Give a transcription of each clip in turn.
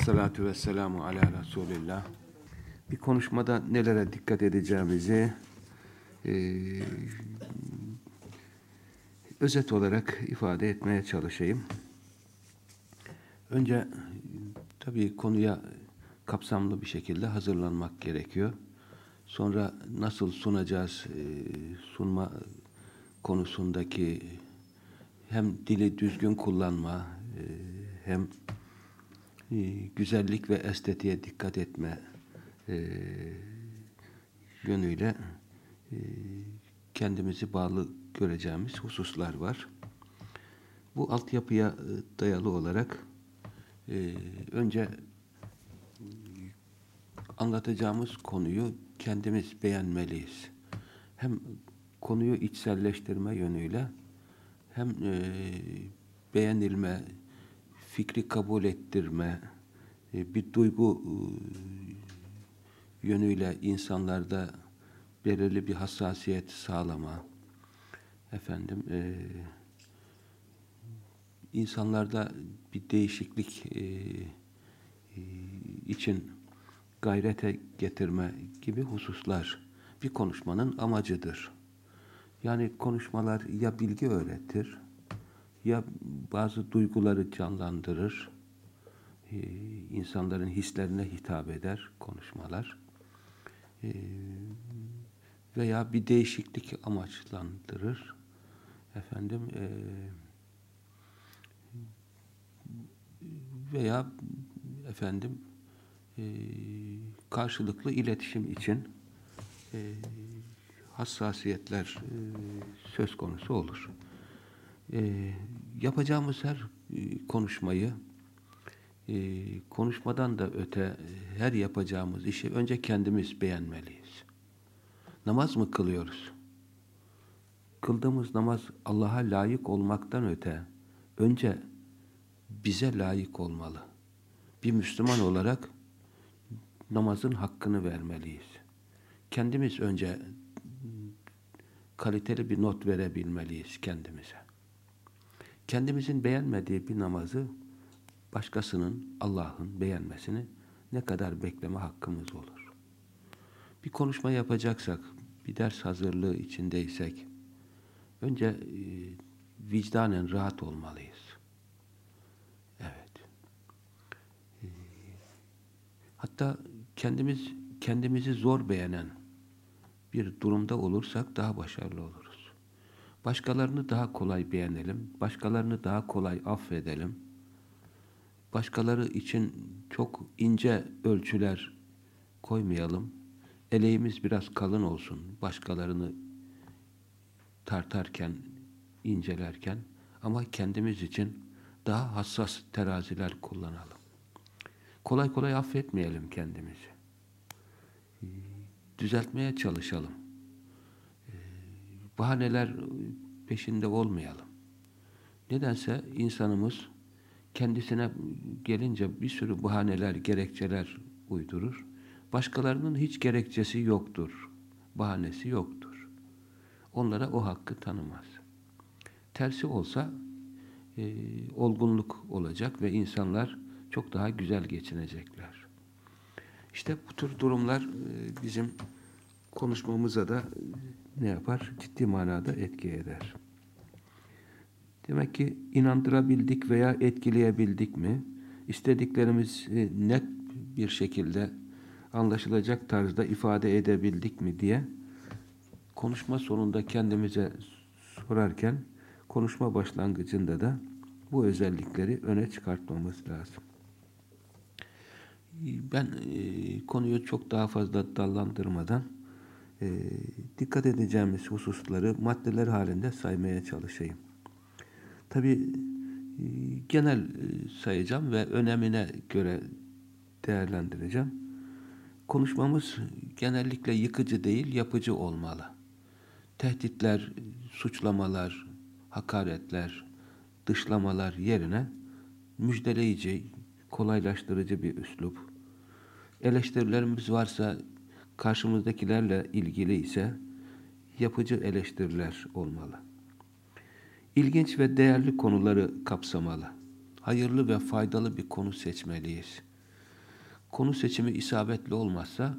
elhamdülillah. Ve salatu ve selamu ala Resulillah. Bir konuşmada nelere dikkat edeceğimizi e, özet olarak ifade etmeye çalışayım. Önce tabii konuya kapsamlı bir şekilde hazırlanmak gerekiyor. Sonra nasıl sunacağız, e, sunma konusundaki hem dili düzgün kullanma, e, hem e, güzellik ve estetiğe dikkat etme yönüyle kendimizi bağlı göreceğimiz hususlar var. Bu altyapıya dayalı olarak önce anlatacağımız konuyu kendimiz beğenmeliyiz. Hem konuyu içselleştirme yönüyle hem e, beğenilme, fikri kabul ettirme, e, bir duygu e, yönüyle insanlarda belirli bir hassasiyet sağlama, efendim e, insanlarda bir değişiklik için gayrete getirme gibi hususlar bir konuşmanın amacıdır. Yani konuşmalar ya bilgi öğretir, ya bazı duyguları canlandırır, ee, insanların hislerine hitap eder konuşmalar ee, veya bir değişiklik amaçlandırır. Efendim e, veya efendim e, karşılıklı iletişim için e, hassasiyetler e, söz konusu olur. E, yapacağımız her e, konuşmayı e, konuşmadan da öte her yapacağımız işi önce kendimiz beğenmeliyiz. Namaz mı kılıyoruz? Kıldığımız namaz Allah'a layık olmaktan öte önce bize layık olmalı. Bir Müslüman olarak namazın hakkını vermeliyiz. Kendimiz önce kaliteli bir not verebilmeliyiz kendimize. Kendimizin beğenmediği bir namazı başkasının, Allah'ın beğenmesini ne kadar bekleme hakkımız olur. Bir konuşma yapacaksak, bir ders hazırlığı içindeysek, önce e, vicdanen rahat olmalıyız. Evet. E, hatta kendimiz kendimizi zor beğenen bir durumda olursak daha başarılı oluruz. Başkalarını daha kolay beğenelim, başkalarını daha kolay affedelim. Başkaları için çok ince ölçüler koymayalım. Eleğimiz biraz kalın olsun. Başkalarını tartarken, incelerken ama kendimiz için daha hassas teraziler kullanalım. Kolay kolay affetmeyelim kendimizi düzeltmeye çalışalım. Bahaneler peşinde olmayalım. Nedense insanımız kendisine gelince bir sürü bahaneler, gerekçeler uydurur. Başkalarının hiç gerekçesi yoktur, bahanesi yoktur. Onlara o hakkı tanımaz. Tersi olsa e, olgunluk olacak ve insanlar çok daha güzel geçinecekler. İşte bu tür durumlar e, bizim konuşmamıza da ne yapar? Ciddi manada etki eder. Demek ki inandırabildik veya etkileyebildik mi? İstediklerimizi net bir şekilde anlaşılacak tarzda ifade edebildik mi diye konuşma sonunda kendimize sorarken konuşma başlangıcında da bu özellikleri öne çıkartmamız lazım. Ben e, konuyu çok daha fazla dallandırmadan e, dikkat edeceğimiz hususları maddeler halinde saymaya çalışayım. Tabi e, genel e, sayacağım ve önemine göre değerlendireceğim. Konuşmamız genellikle yıkıcı değil, yapıcı olmalı. Tehditler, suçlamalar, hakaretler, dışlamalar yerine müjdeleyici, kolaylaştırıcı bir üslup, eleştirilerimiz varsa karşımızdakilerle ilgili ise yapıcı eleştiriler olmalı. İlginç ve değerli konuları kapsamalı. hayırlı ve faydalı bir konu seçmeliyiz. Konu seçimi isabetli olmazsa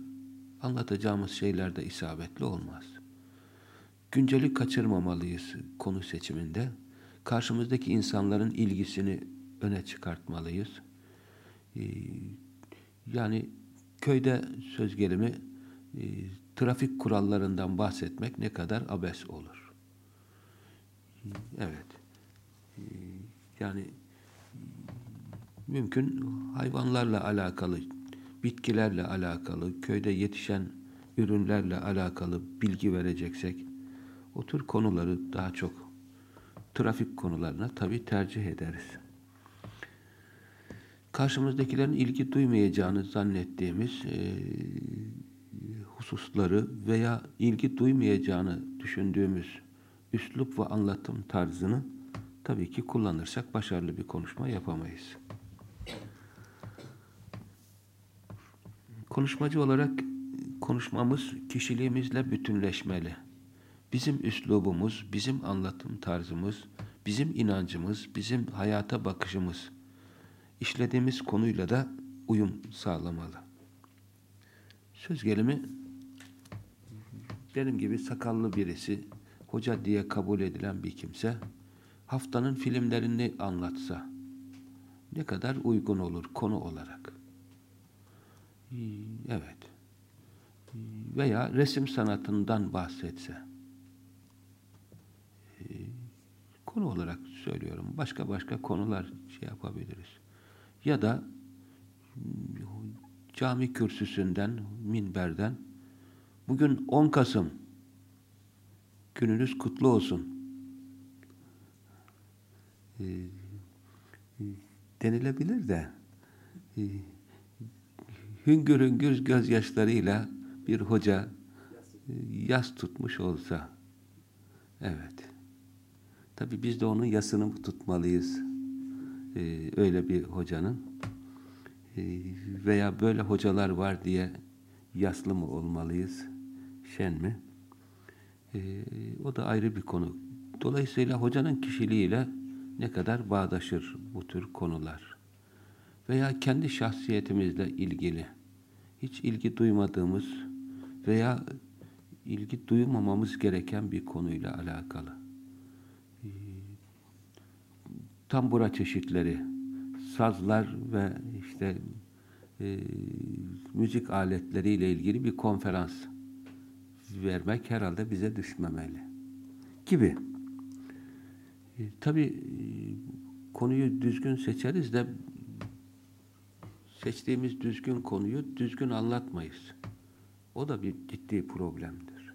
anlatacağımız şeyler de isabetli olmaz. Günceli kaçırmamalıyız konu seçiminde. Karşımızdaki insanların ilgisini öne çıkartmalıyız. Ee, yani köyde söz gelimi e, trafik kurallarından bahsetmek ne kadar abes olur. Evet. Ee, yani mümkün hayvanlarla alakalı, bitkilerle alakalı, köyde yetişen ürünlerle alakalı bilgi vereceksek o tür konuları daha çok trafik konularına tabi tercih ederiz. Karşımızdakilerin ilgi duymayacağını zannettiğimiz e, hususları veya ilgi duymayacağını düşündüğümüz üslup ve anlatım tarzını tabii ki kullanırsak başarılı bir konuşma yapamayız. Konuşmacı olarak konuşmamız kişiliğimizle bütünleşmeli. Bizim üslubumuz, bizim anlatım tarzımız, bizim inancımız, bizim hayata bakışımız, işlediğimiz konuyla da uyum sağlamalı. Söz gelimi benim gibi sakallı birisi, hoca diye kabul edilen bir kimse, haftanın filmlerini anlatsa ne kadar uygun olur konu olarak. Evet. Veya resim sanatından bahsetse. Konu olarak söylüyorum. Başka başka konular şey yapabiliriz. Ya da cami kürsüsünden, minberden bugün 10 Kasım. Gününüz kutlu olsun. E, denilebilir de e, hüngür hüngür gözyaşlarıyla bir hoca e, yas tutmuş olsa evet. Tabi biz de onun yasını tutmalıyız öyle bir hocanın. Veya böyle hocalar var diye yaslı mı olmalıyız şen mi? E, o da ayrı bir konu. Dolayısıyla hocanın kişiliğiyle ne kadar bağdaşır bu tür konular? Veya kendi şahsiyetimizle ilgili hiç ilgi duymadığımız veya ilgi duymamamız gereken bir konuyla alakalı. Ee, tambura çeşitleri, sazlar ve işte e, müzik aletleriyle ilgili bir konferans vermek herhalde bize düşmemeli. Gibi. E, tabii e, konuyu düzgün seçeriz de seçtiğimiz düzgün konuyu düzgün anlatmayız. O da bir ciddi problemdir.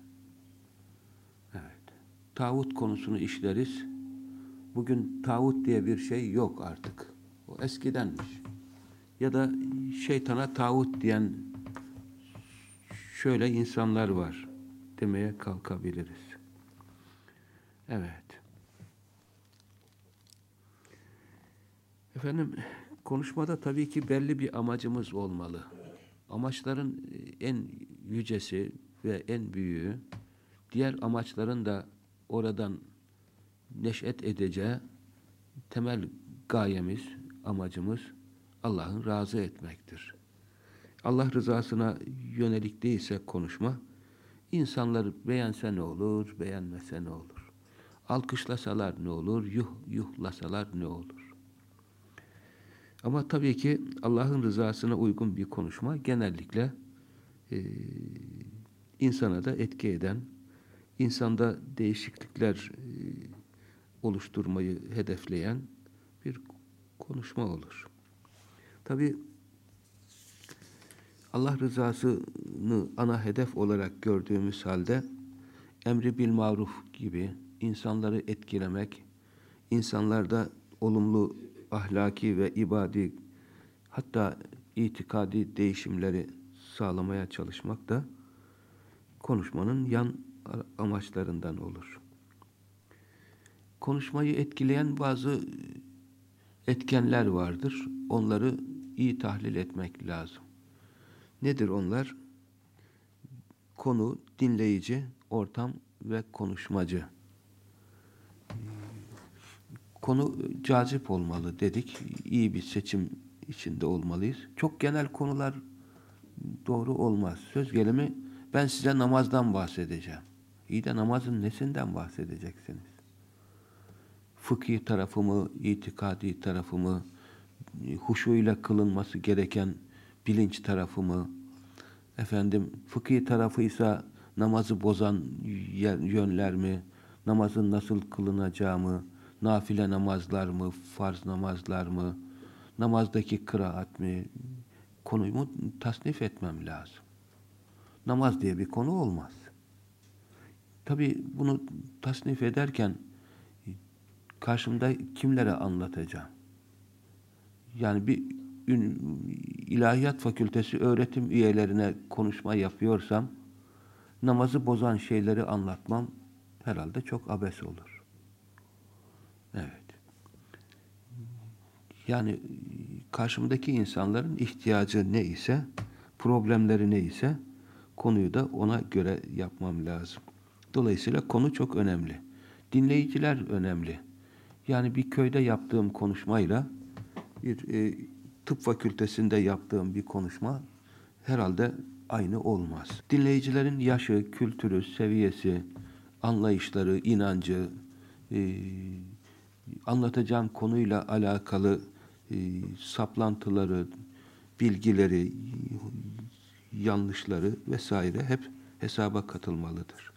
Evet. Tağut konusunu işleriz. Bugün tağut diye bir şey yok artık. O eskidenmiş. Ya da şeytana tağut diyen şöyle insanlar var demeye kalkabiliriz. Evet. Efendim konuşmada tabii ki belli bir amacımız olmalı. Amaçların e, en yücesi ve en büyüğü, diğer amaçların da oradan neşet edeceği temel gayemiz, amacımız Allah'ın razı etmektir. Allah rızasına yönelik değilse konuşma, insanlar beğense ne olur, beğenmese ne olur? Alkışlasalar ne olur, yuh yuhlasalar ne olur? Ama tabii ki Allah'ın rızasına uygun bir konuşma genellikle e, insana da etki eden, insanda değişiklikler e, oluşturmayı hedefleyen bir konuşma olur. Tabii Allah rızasını ana hedef olarak gördüğümüz halde emri bil maruf gibi insanları etkilemek, insanlarda olumlu ahlaki ve ibadi hatta itikadi değişimleri sağlamaya çalışmak da konuşmanın yan amaçlarından olur. Konuşmayı etkileyen bazı etkenler vardır. Onları iyi tahlil etmek lazım. Nedir onlar? Konu, dinleyici, ortam ve konuşmacı konu cazip olmalı dedik. İyi bir seçim içinde olmalıyız. Çok genel konular doğru olmaz. Söz gelimi ben size namazdan bahsedeceğim. İyi de namazın nesinden bahsedeceksiniz? Fıkhi tarafı mı, itikadi tarafı mı, huşuyla kılınması gereken bilinç tarafı mı, efendim fıkhi tarafıysa namazı bozan yönler mi, namazın nasıl kılınacağı mı, nafile namazlar mı, farz namazlar mı, namazdaki kıraat mi, konuyu tasnif etmem lazım. Namaz diye bir konu olmaz. Tabi bunu tasnif ederken karşımda kimlere anlatacağım? Yani bir ilahiyat fakültesi öğretim üyelerine konuşma yapıyorsam namazı bozan şeyleri anlatmam herhalde çok abes olur. Evet. Yani karşımdaki insanların ihtiyacı ne ise, problemleri ne ise konuyu da ona göre yapmam lazım. Dolayısıyla konu çok önemli. Dinleyiciler önemli. Yani bir köyde yaptığım konuşmayla bir e, tıp fakültesinde yaptığım bir konuşma herhalde aynı olmaz. Dinleyicilerin yaşı, kültürü, seviyesi, anlayışları, inancı, e, anlatacağım konuyla alakalı e, saplantıları, bilgileri, yanlışları vesaire hep hesaba katılmalıdır.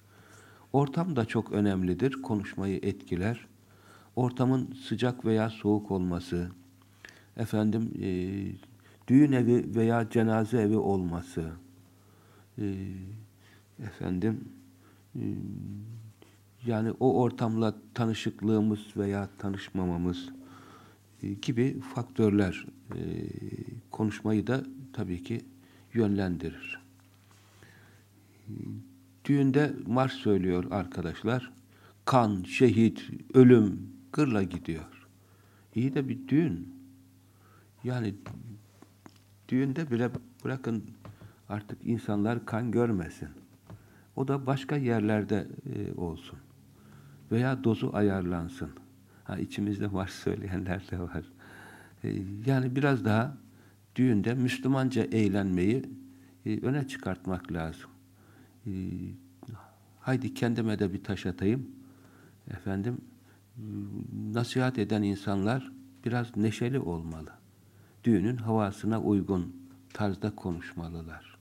Ortam da çok önemlidir, konuşmayı etkiler. Ortamın sıcak veya soğuk olması, efendim e, düğün evi veya cenaze evi olması, e, efendim e, yani o ortamla tanışıklığımız veya tanışmamamız e, gibi faktörler e, konuşmayı da tabii ki yönlendirir. Düğünde marş söylüyor arkadaşlar. Kan, şehit, ölüm gırla gidiyor. İyi de bir düğün. Yani düğünde bile bırakın artık insanlar kan görmesin. O da başka yerlerde e, olsun. Veya dozu ayarlansın. Ha, içimizde var söyleyenler de var. E, yani biraz daha düğünde Müslümanca eğlenmeyi e, öne çıkartmak lazım. E, haydi kendime de bir taş atayım. Efendim, nasihat eden insanlar biraz neşeli olmalı. Düğünün havasına uygun tarzda konuşmalılar.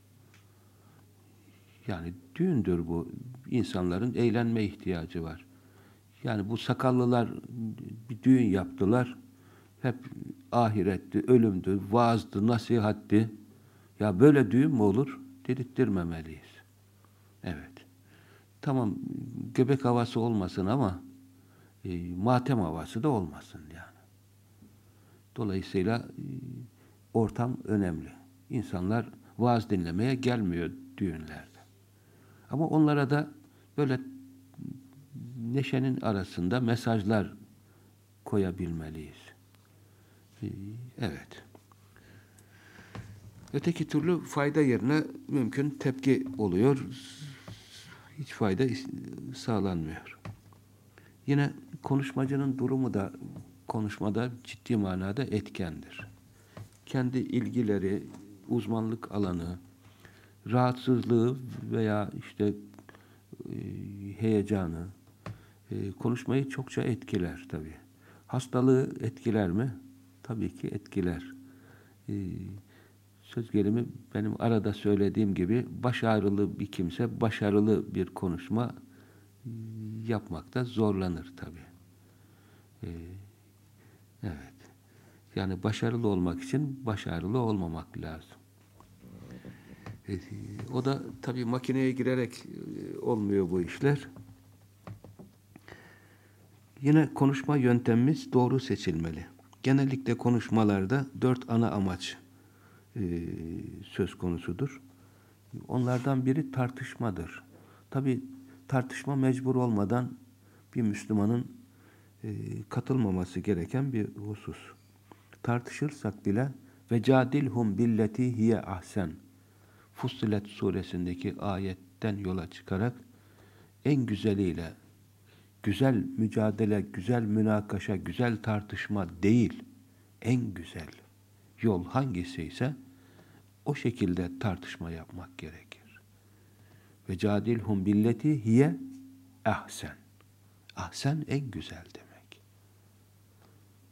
Yani düğündür bu. İnsanların eğlenme ihtiyacı var. Yani bu sakallılar bir düğün yaptılar. Hep ahiretti, ölümdü, vaazdı, nasihatti. Ya böyle düğün mü olur? Dedirttirmemeliyiz. Evet. Tamam göbek havası olmasın ama e, matem havası da olmasın yani. Dolayısıyla e, ortam önemli. İnsanlar vaaz dinlemeye gelmiyor düğünlerde. Ama onlara da böyle neşenin arasında mesajlar koyabilmeliyiz. Ee, evet. Öteki türlü fayda yerine mümkün tepki oluyor. Hiç fayda sağlanmıyor. Yine konuşmacının durumu da konuşmada ciddi manada etkendir. Kendi ilgileri, uzmanlık alanı, rahatsızlığı veya işte e, heyecanı e, konuşmayı çokça etkiler tabii. Hastalığı etkiler mi? Tabii ki etkiler. E, söz gelimi benim arada söylediğim gibi başarılı bir kimse başarılı bir konuşma yapmakta zorlanır tabii. Evet. Yani başarılı olmak için başarılı olmamak lazım. E, o da tabii makineye girerek e, olmuyor bu işler. Yine konuşma yöntemimiz doğru seçilmeli. Genellikle konuşmalarda dört ana amaç e, söz konusudur. Onlardan biri tartışmadır. Tabi tartışma mecbur olmadan bir Müslümanın katılmaması gereken bir husus. Tartışırsak bile ve cadilhum billeti hiye ahsen Fussilet suresindeki ayetten yola çıkarak en güzeliyle güzel mücadele, güzel münakaşa, güzel tartışma değil. En güzel yol hangisi ise o şekilde tartışma yapmak gerekir. Ve cadilhum billeti hiye ahsen. Ahsen en güzel.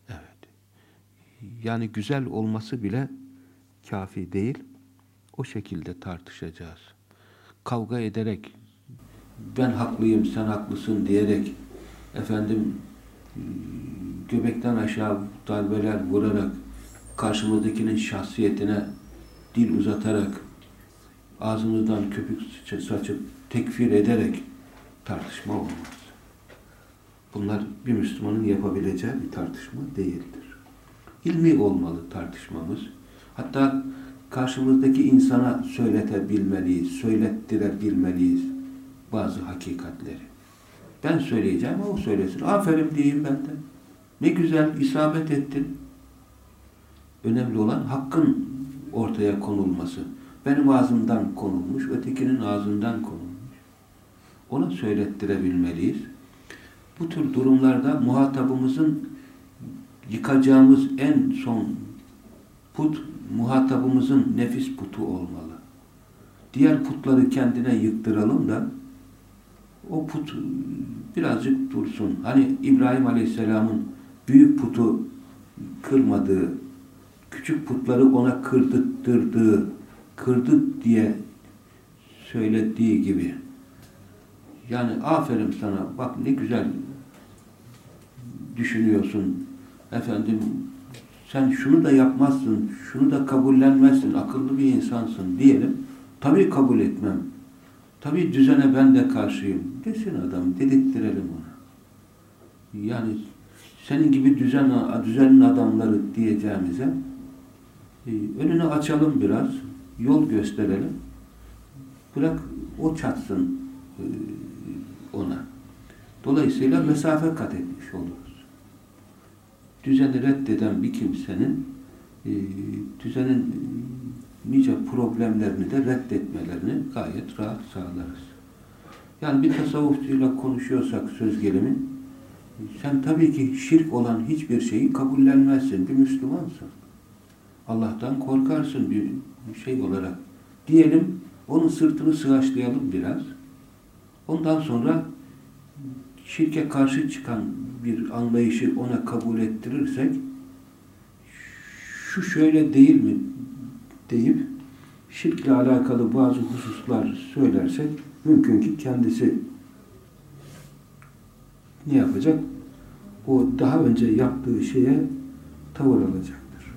Evet. Yani güzel olması bile kafi değil. O şekilde tartışacağız. Kavga ederek ben haklıyım, sen haklısın diyerek efendim göbekten aşağı darbeler vurarak karşımızdakinin şahsiyetine dil uzatarak ağzımızdan köpük saçıp tekfir ederek tartışma olmaz. Bunlar bir Müslümanın yapabileceği bir tartışma değildir. İlmi olmalı tartışmamız. Hatta karşımızdaki insana söyletebilmeliyiz, söylettirebilmeliyiz bazı hakikatleri. Ben söyleyeceğim, o söylesin. Aferin diyeyim ben de. Ne güzel, isabet ettin. Önemli olan hakkın ortaya konulması. Benim ağzımdan konulmuş, ötekinin ağzından konulmuş. Ona söylettirebilmeliyiz. Bu tür durumlarda muhatabımızın yıkacağımız en son put, muhatabımızın nefis putu olmalı. Diğer putları kendine yıktıralım da o put birazcık dursun. Hani İbrahim Aleyhisselam'ın büyük putu kırmadığı, küçük putları ona kırdırttığı, kırdı diye söylediği gibi. Yani aferin sana, bak ne güzel düşünüyorsun. Efendim, sen şunu da yapmazsın, şunu da kabullenmezsin, akıllı bir insansın diyelim. Tabii kabul etmem. Tabii düzene ben de karşıyım. Desin adam, dedirttirelim ona. Yani senin gibi düzen, düzenli adamları diyeceğimize e, önünü açalım biraz, yol gösterelim. Bırak o çatsın e, ona. Dolayısıyla mesafe kat etmiş oluruz. Düzeni reddeden bir kimsenin e, düzenin nice problemlerini de reddetmelerini gayet rahat sağlarız. Yani bir tasavvufçuyla konuşuyorsak söz gelimi, sen tabii ki şirk olan hiçbir şeyi kabullenmezsin. Bir Müslümansın. Allah'tan korkarsın bir şey olarak. Diyelim, onun sırtını sıvaşlayalım biraz. Ondan sonra şirke karşı çıkan bir anlayışı ona kabul ettirirsek şu şöyle değil mi deyip şirkle alakalı bazı hususlar söylersek mümkün ki kendisi ne yapacak? O daha önce yaptığı şeye tavır alacaktır.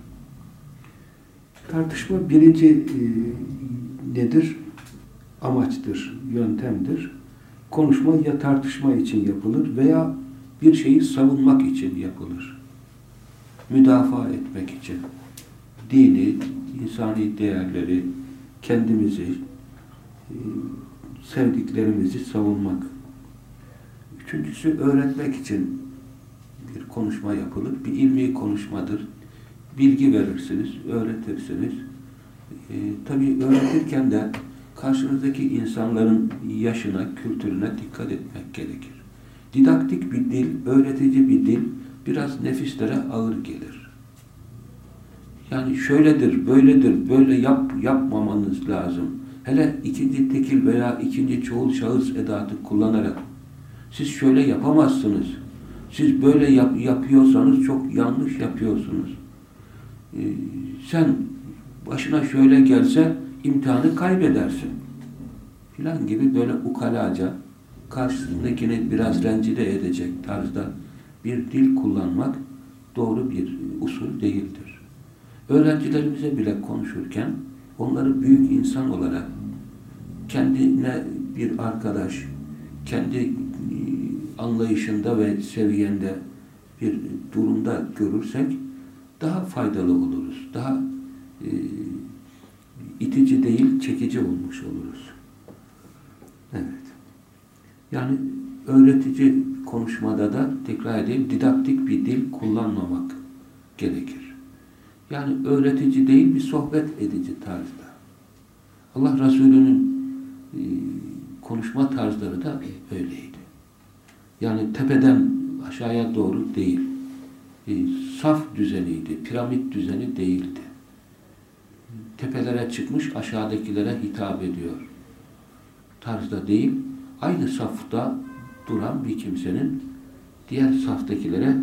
Tartışma birinci e, nedir? Amaçtır, yöntemdir. Konuşma ya tartışma için yapılır veya bir şeyi savunmak için yapılır. Müdafaa etmek için. Dini, insani değerleri, kendimizi, e, sevdiklerimizi savunmak. Üçüncüsü öğretmek için bir konuşma yapılır. Bir ilmi konuşmadır. Bilgi verirsiniz, öğretirsiniz. E, tabii öğretirken de karşınızdaki insanların yaşına, kültürüne dikkat etmek gerekir. Didaktik bir dil, öğretici bir dil biraz nefislere ağır gelir. Yani şöyledir, böyledir, böyle yap, yapmamanız lazım. Hele ikinci tekil veya ikinci çoğul şahıs edatı kullanarak siz şöyle yapamazsınız. Siz böyle yap, yapıyorsanız çok yanlış yapıyorsunuz. Ee, sen başına şöyle gelse imtihanı kaybedersin. Filan gibi böyle ukalaca karşısındakini biraz rencide edecek tarzda bir dil kullanmak doğru bir usul değildir. Öğrencilerimize bile konuşurken onları büyük insan olarak kendine bir arkadaş, kendi e, anlayışında ve seviyende bir durumda görürsek daha faydalı oluruz. Daha e, itici değil, çekici olmuş oluruz. Evet. Yani öğretici konuşmada da tekrar edeyim, didaktik bir dil kullanmamak gerekir. Yani öğretici değil, bir sohbet edici tarzda. Allah Resulü'nün e, konuşma tarzları da öyleydi. Yani tepeden aşağıya doğru değil. E, saf düzeniydi, piramit düzeni değildi. Tepelere çıkmış aşağıdakilere hitap ediyor. Tarzda değil, aynı safta duran bir kimsenin diğer saftakilere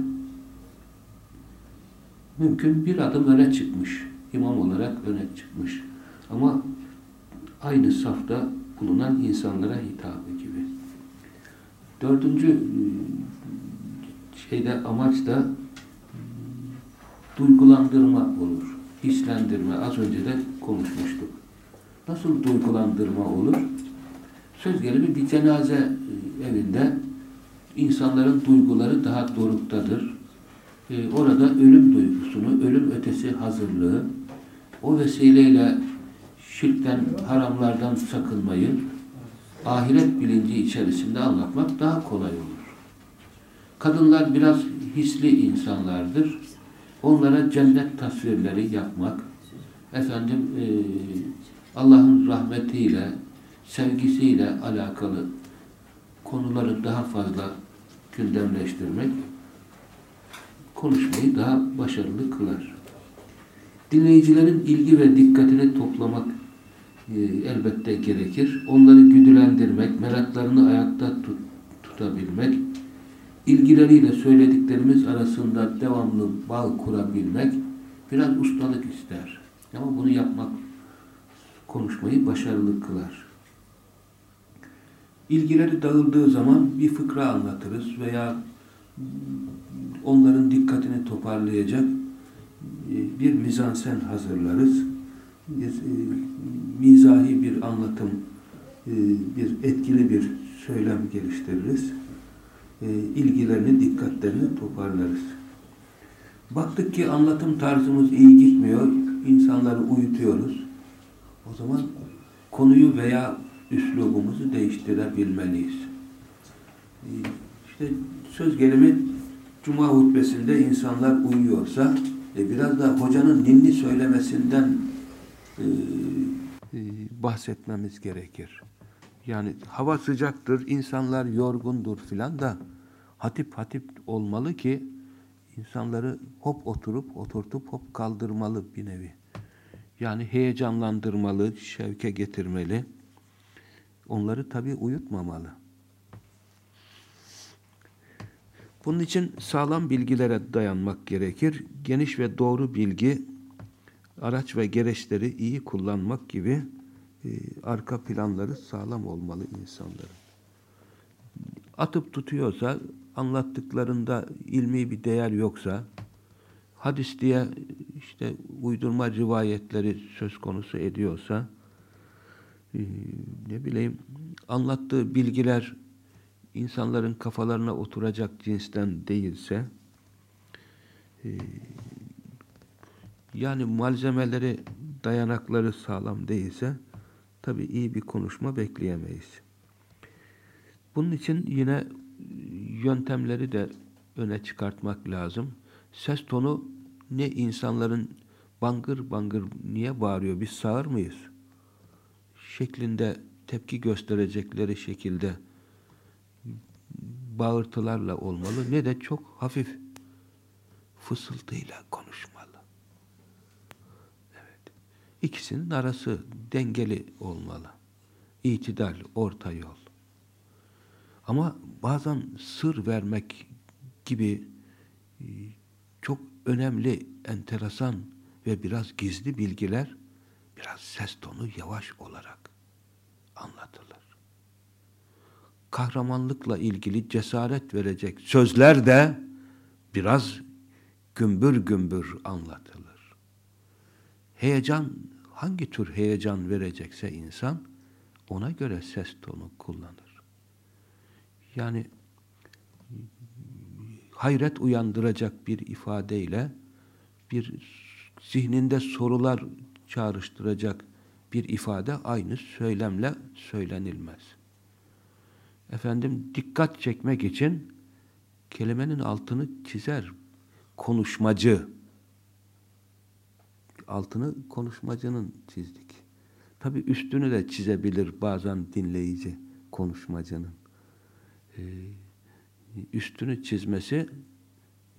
mümkün bir adım öne çıkmış. imam olarak öne çıkmış. Ama aynı safta bulunan insanlara hitabı gibi. Dördüncü ıı, şeyde amaç da duygulandırma olur. Hislendirme. Az önce de konuşmuştuk. Nasıl duygulandırma olur? Söz gelimi bir cenaze evinde insanların duyguları daha doruktadır. Ee, orada ölüm duygusunu, ölüm ötesi hazırlığı, o vesileyle şirkten, haramlardan sakınmayı, ahiret bilinci içerisinde anlatmak daha kolay olur. Kadınlar biraz hisli insanlardır. Onlara cennet tasvirleri yapmak, efendim e, Allah'ın rahmetiyle, sevgisiyle alakalı konuları daha fazla gündemleştirmek konuşmayı daha başarılı kılar. Dinleyicilerin ilgi ve dikkatini toplamak e, elbette gerekir. Onları güdülendirmek, meraklarını ayakta tut, tutabilmek, ilgileriyle söylediklerimiz arasında devamlı bağ kurabilmek biraz ustalık ister. Ama bunu yapmak konuşmayı başarılı kılar. İlgileri dağıldığı zaman bir fıkra anlatırız veya onların dikkatini toparlayacak e, bir mizansen hazırlarız. E, mizahi bir anlatım, e, bir etkili bir söylem geliştiririz. İlgilerini, dikkatlerini toparlarız. Baktık ki anlatım tarzımız iyi gitmiyor, insanları uyutuyoruz. O zaman konuyu veya üslubumuzu değiştirebilmeliyiz. İşte söz gelimi Cuma hutbesinde insanlar uyuyorsa e, biraz da hocanın ninni söylemesinden e, e, bahsetmemiz gerekir. Yani hava sıcaktır, insanlar yorgundur filan da hatip hatip olmalı ki insanları hop oturup oturtup hop kaldırmalı bir nevi. Yani heyecanlandırmalı, şevke getirmeli. Onları tabi uyutmamalı. Bunun için sağlam bilgilere dayanmak gerekir. Geniş ve doğru bilgi, araç ve gereçleri iyi kullanmak gibi e, arka planları sağlam olmalı insanların. Atıp tutuyorsa, anlattıklarında ilmi bir değer yoksa, hadis diye işte uydurma rivayetleri söz konusu ediyorsa, e, ne bileyim, anlattığı bilgiler insanların kafalarına oturacak cinsten değilse e, yani malzemeleri dayanakları sağlam değilse tabi iyi bir konuşma bekleyemeyiz. Bunun için yine yöntemleri de öne çıkartmak lazım. Ses tonu ne insanların bangır bangır niye bağırıyor biz sağır mıyız? Şeklinde tepki gösterecekleri şekilde bağırtılarla olmalı ne de çok hafif fısıltıyla konuşmalı. Evet. İkisinin arası dengeli olmalı. İtidal, orta yol. Ama bazen sır vermek gibi e, çok önemli, enteresan ve biraz gizli bilgiler biraz ses tonu yavaş olarak anlatılır kahramanlıkla ilgili cesaret verecek sözler de biraz gümbür gümbür anlatılır. Heyecan, hangi tür heyecan verecekse insan, ona göre ses tonu kullanır. Yani hayret uyandıracak bir ifadeyle bir zihninde sorular çağrıştıracak bir ifade aynı söylemle söylenilmez efendim dikkat çekmek için kelimenin altını çizer. Konuşmacı. Altını konuşmacının çizdik. Tabi üstünü de çizebilir bazen dinleyici konuşmacının. Ee, üstünü çizmesi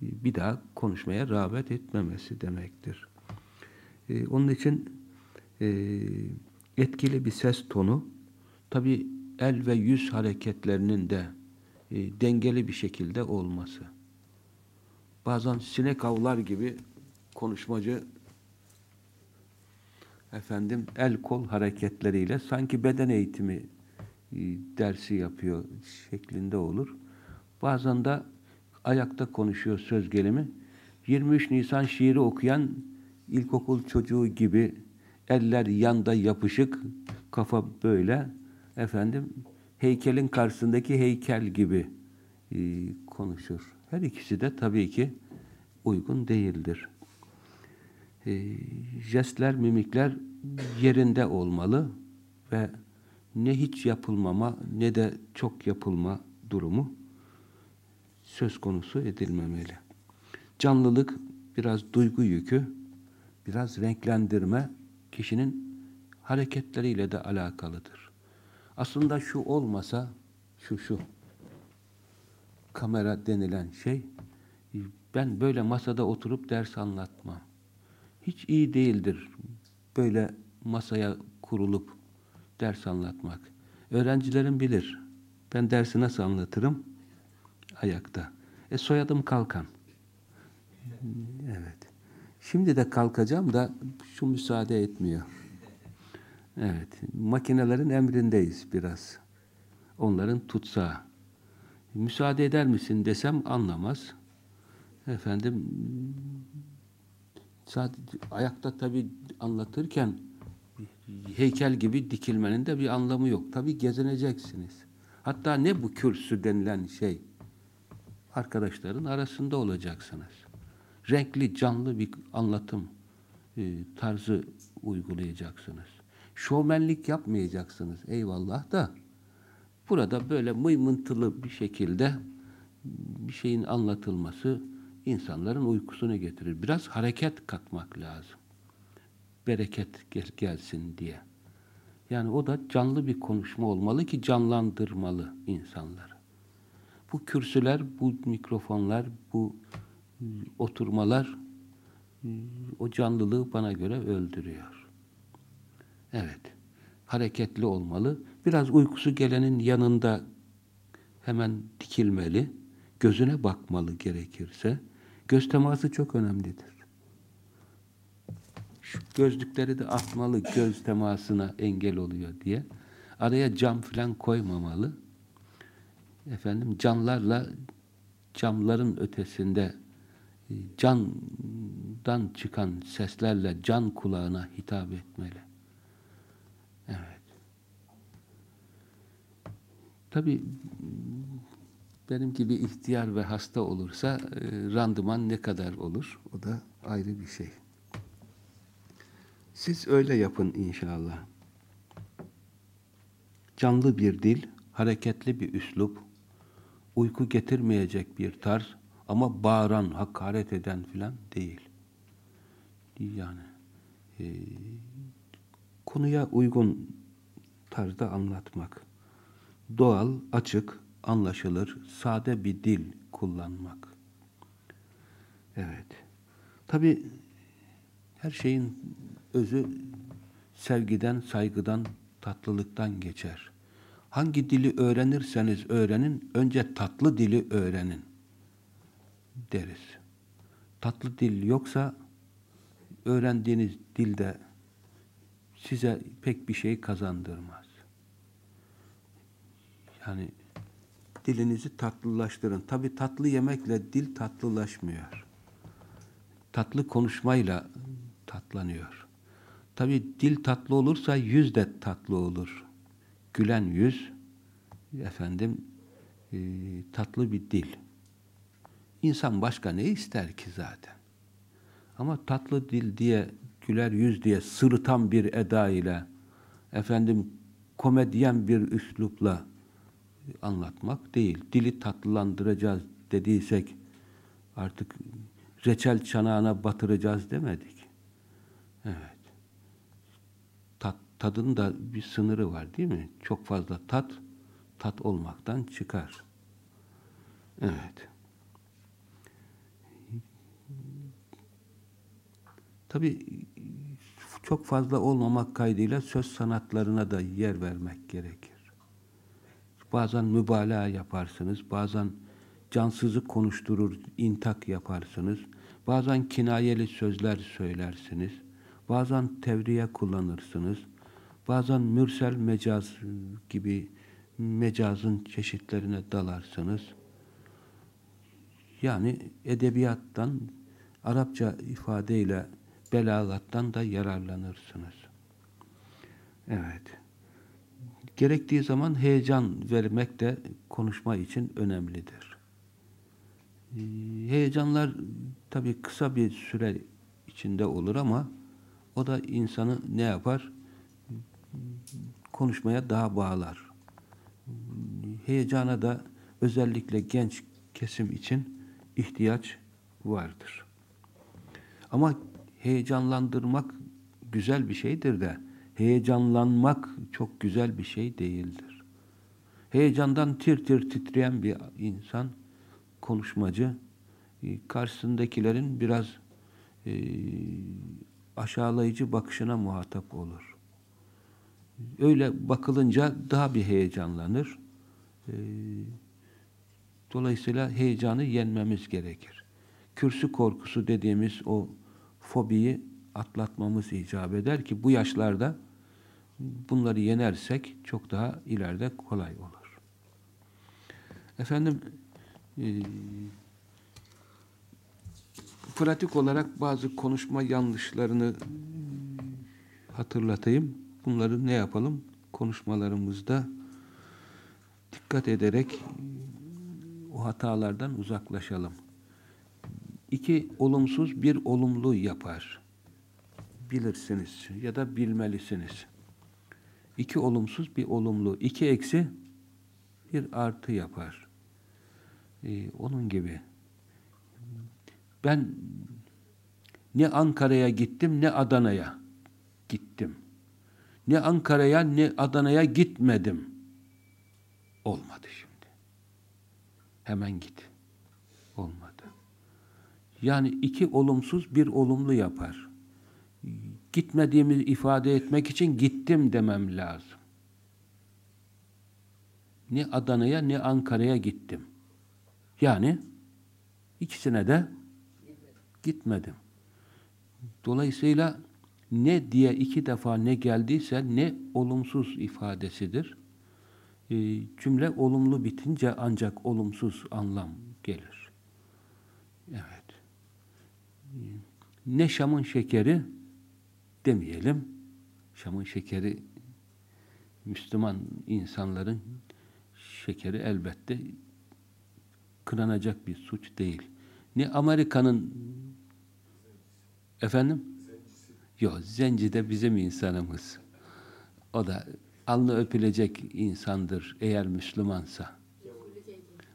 bir daha konuşmaya rağbet etmemesi demektir. E, onun için etkili bir ses tonu tabi el ve yüz hareketlerinin de e, dengeli bir şekilde olması. Bazen sinek avlar gibi konuşmacı efendim el kol hareketleriyle sanki beden eğitimi e, dersi yapıyor şeklinde olur. Bazen de ayakta konuşuyor söz gelimi. 23 Nisan şiiri okuyan ilkokul çocuğu gibi eller yanda yapışık, kafa böyle efendim heykelin karşısındaki heykel gibi e, konuşur. Her ikisi de tabii ki uygun değildir. E, jestler, mimikler yerinde olmalı ve ne hiç yapılmama ne de çok yapılma durumu söz konusu edilmemeli. Canlılık biraz duygu yükü, biraz renklendirme kişinin hareketleriyle de alakalıdır. Aslında şu olmasa, şu şu, kamera denilen şey, ben böyle masada oturup ders anlatmam. Hiç iyi değildir böyle masaya kurulup ders anlatmak. Öğrencilerim bilir. Ben dersi nasıl anlatırım? Ayakta. E soyadım Kalkan. Evet. Şimdi de kalkacağım da şu müsaade etmiyor. Evet. Makinelerin emrindeyiz biraz. Onların tutsağı. Müsaade eder misin desem anlamaz. Efendim sadece ayakta tabi anlatırken heykel gibi dikilmenin de bir anlamı yok. Tabi gezineceksiniz. Hatta ne bu kürsü denilen şey? Arkadaşların arasında olacaksınız. Renkli, canlı bir anlatım e, tarzı uygulayacaksınız. Şovmenlik yapmayacaksınız. Eyvallah da burada böyle mıymıntılı bir şekilde bir şeyin anlatılması insanların uykusunu getirir. Biraz hareket katmak lazım. Bereket gel gelsin diye. Yani o da canlı bir konuşma olmalı ki canlandırmalı insanları. Bu kürsüler, bu mikrofonlar, bu oturmalar ıı, o canlılığı bana göre öldürüyor. Evet. Hareketli olmalı. Biraz uykusu gelenin yanında hemen dikilmeli. Gözüne bakmalı gerekirse. Göz teması çok önemlidir. Şu gözlükleri de atmalı göz temasına engel oluyor diye. Araya cam falan koymamalı. Efendim canlarla camların ötesinde candan çıkan seslerle can kulağına hitap etmeli. Evet. Tabi benim gibi ihtiyar ve hasta olursa e, randıman ne kadar olur? O da ayrı bir şey. Siz öyle yapın inşallah. Canlı bir dil, hareketli bir üslup, uyku getirmeyecek bir tarz ama bağıran, hakaret eden filan değil. Yani e, konuya uygun tarzda anlatmak. Doğal, açık, anlaşılır, sade bir dil kullanmak. Evet. Tabi her şeyin özü sevgiden, saygıdan, tatlılıktan geçer. Hangi dili öğrenirseniz öğrenin, önce tatlı dili öğrenin deriz. Tatlı dil yoksa öğrendiğiniz dilde size pek bir şey kazandırmaz. Yani dilinizi tatlılaştırın. Tabi tatlı yemekle dil tatlılaşmıyor. Tatlı konuşmayla tatlanıyor. Tabi dil tatlı olursa yüz de tatlı olur. Gülen yüz, efendim, e, tatlı bir dil. İnsan başka ne ister ki zaten? Ama tatlı dil diye, güler yüz diye sırıtan bir eda ile, efendim, komedyen bir üslupla anlatmak değil. Dili tatlılandıracağız dediysek artık reçel çanağına batıracağız demedik. Evet. Tat, tadın da bir sınırı var değil mi? Çok fazla tat, tat olmaktan çıkar. Evet. Tabi çok fazla olmamak kaydıyla söz sanatlarına da yer vermek gerekir. Bazen mübalağa yaparsınız, bazen cansızı konuşturur, intak yaparsınız, bazen kinayeli sözler söylersiniz, bazen tevriye kullanırsınız, bazen mürsel mecaz gibi mecazın çeşitlerine dalarsınız. Yani edebiyattan, Arapça ifadeyle belagattan da yararlanırsınız. Evet. Gerektiği zaman heyecan vermek de konuşma için önemlidir. Ee, heyecanlar tabii kısa bir süre içinde olur ama o da insanı ne yapar? Konuşmaya daha bağlar. Heyecana da özellikle genç kesim için ihtiyaç vardır. Ama heyecanlandırmak güzel bir şeydir de heyecanlanmak çok güzel bir şey değildir. Heyecandan tir tir titreyen bir insan, konuşmacı, e, karşısındakilerin biraz e, aşağılayıcı bakışına muhatap olur. Öyle bakılınca daha bir heyecanlanır. E, dolayısıyla heyecanı yenmemiz gerekir. Kürsü korkusu dediğimiz o fobiyi atlatmamız icap eder ki bu yaşlarda bunları yenersek çok daha ileride kolay olur. Efendim e, pratik olarak bazı konuşma yanlışlarını hatırlatayım. Bunları ne yapalım? Konuşmalarımızda dikkat ederek o hatalardan uzaklaşalım. İki olumsuz bir olumlu yapar. Bilirsiniz ya da bilmelisiniz. İki olumsuz bir olumlu. iki eksi bir artı yapar. Ee, onun gibi. Ben ne Ankara'ya gittim ne Adana'ya gittim. Ne Ankara'ya ne Adana'ya gitmedim. Olmadı şimdi. Hemen git. Yani iki olumsuz bir olumlu yapar. Gitmediğimi ifade etmek için gittim demem lazım. Ne Adana'ya ne Ankara'ya gittim. Yani ikisine de gitmedim. Dolayısıyla ne diye iki defa ne geldiyse ne olumsuz ifadesidir. E, cümle olumlu bitince ancak olumsuz anlam gelir. Evet. Ne Şam'ın şekeri demeyelim. Şam'ın şekeri Müslüman insanların şekeri elbette kınanacak bir suç değil. Ne Amerika'nın efendim? Yok, zenci de bizim insanımız. O da alnı öpülecek insandır eğer Müslümansa.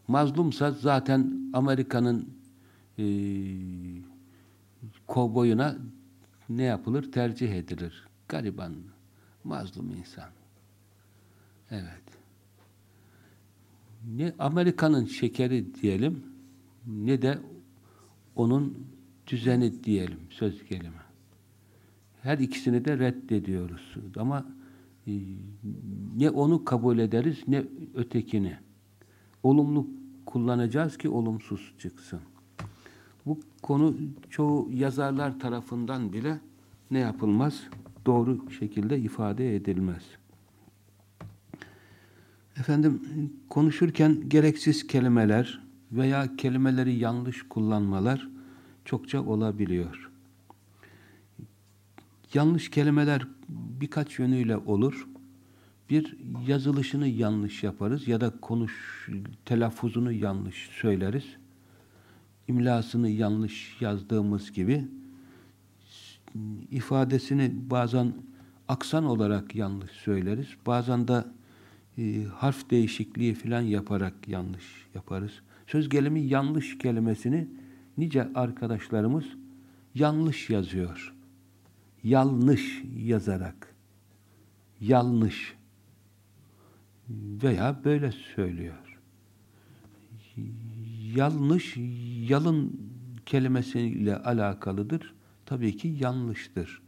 Mazlumsa zaten Amerika'nın e, kovboyuna ne yapılır? Tercih edilir. Gariban, mazlum insan. Evet. Ne Amerika'nın şekeri diyelim, ne de onun düzeni diyelim, söz gelimi. Her ikisini de reddediyoruz. Ama e, ne onu kabul ederiz, ne ötekini. Olumlu kullanacağız ki olumsuz çıksın. Bu konu çoğu yazarlar tarafından bile ne yapılmaz? Doğru şekilde ifade edilmez. Efendim konuşurken gereksiz kelimeler veya kelimeleri yanlış kullanmalar çokça olabiliyor. Yanlış kelimeler birkaç yönüyle olur. Bir yazılışını yanlış yaparız ya da konuş telaffuzunu yanlış söyleriz imlasını yanlış yazdığımız gibi ifadesini bazen aksan olarak yanlış söyleriz. Bazen de e, harf değişikliği falan yaparak yanlış yaparız. Söz gelimi yanlış kelimesini nice arkadaşlarımız yanlış yazıyor. Yanlış yazarak. Yanlış. Veya böyle söylüyor yanlış, yalın kelimesiyle alakalıdır. Tabii ki yanlıştır.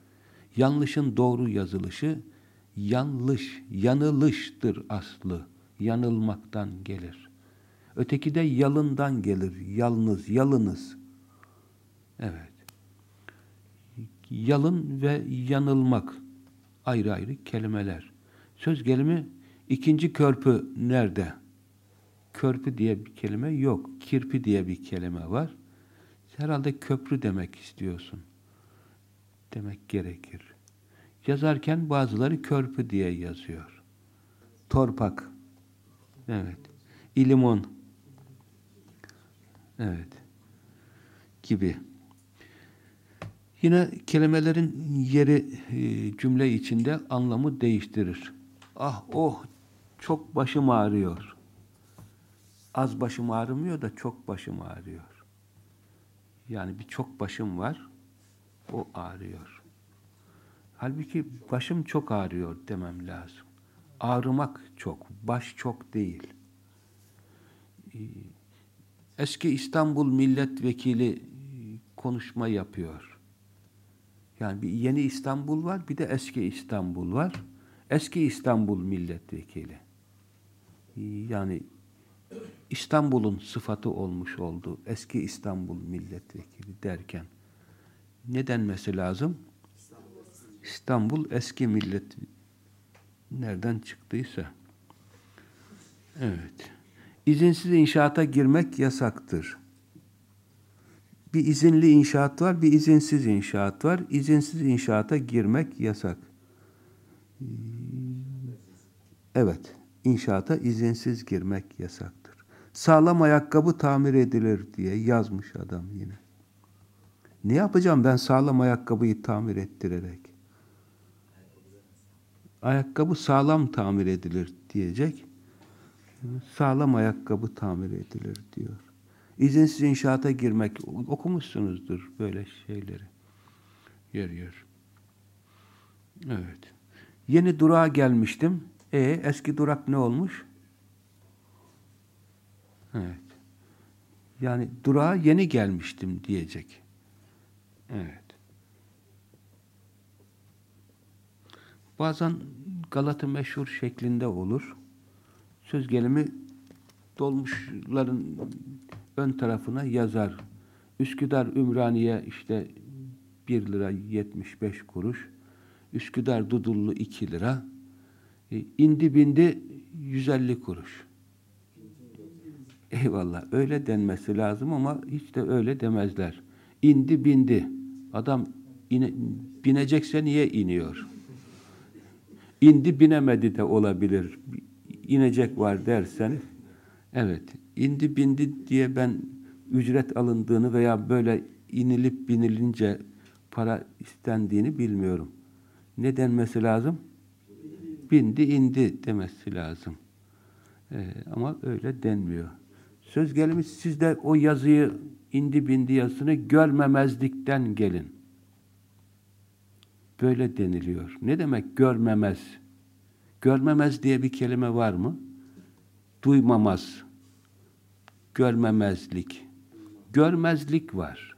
Yanlışın doğru yazılışı yanlış, yanılıştır aslı. Yanılmaktan gelir. Öteki de yalından gelir. Yalnız, yalınız. Evet. Yalın ve yanılmak ayrı ayrı kelimeler. Söz gelimi ikinci körpü nerede? Körpü diye bir kelime yok. Kirpi diye bir kelime var. Herhalde köprü demek istiyorsun. Demek gerekir. Yazarken bazıları körpü diye yazıyor. Torpak. Evet. İlimon. Evet. Gibi. Yine kelimelerin yeri e, cümle içinde anlamı değiştirir. Ah oh çok başım ağrıyor. Az başım ağrımıyor da çok başım ağrıyor. Yani bir çok başım var, o ağrıyor. Halbuki başım çok ağrıyor demem lazım. Ağrımak çok, baş çok değil. Ee, eski İstanbul milletvekili konuşma yapıyor. Yani bir yeni İstanbul var, bir de eski İstanbul var. Eski İstanbul milletvekili. Yani İstanbul'un sıfatı olmuş oldu. Eski İstanbul milletvekili derken. Ne denmesi lazım? İstanbul eski millet nereden çıktıysa. Evet. İzinsiz inşaata girmek yasaktır. Bir izinli inşaat var, bir izinsiz inşaat var. İzinsiz inşaata girmek yasak. Evet, inşaata izinsiz girmek yasaktır. Sağlam ayakkabı tamir edilir diye yazmış adam yine. Ne yapacağım ben sağlam ayakkabıyı tamir ettirerek? Ayakkabı sağlam tamir edilir diyecek. Sağlam ayakkabı tamir edilir diyor. İzinsiz inşaata girmek, okumuşsunuzdur böyle şeyleri. Yer yer. Evet. Yeni durağa gelmiştim. E eski durak ne olmuş? Evet. Yani durağa yeni gelmiştim diyecek. Evet. Bazen Galata meşhur şeklinde olur. Söz gelimi dolmuşların ön tarafına yazar. Üsküdar Ümraniye işte 1 lira 75 kuruş. Üsküdar Dudullu 2 lira. E, indi bindi 150 kuruş. Eyvallah öyle denmesi lazım ama hiç de öyle demezler. İndi bindi. Adam ine, binecekse niye iniyor? İndi binemedi de olabilir. İnecek var dersen evet indi bindi diye ben ücret alındığını veya böyle inilip binilince para istendiğini bilmiyorum. Ne denmesi lazım? Bindi indi demesi lazım. Ee, ama öyle denmiyor. Söz gelimi siz de o yazıyı indi bindi yazısını görmemezlikten gelin. Böyle deniliyor. Ne demek görmemez? Görmemez diye bir kelime var mı? Duymamaz. Görmemezlik. Görmezlik var.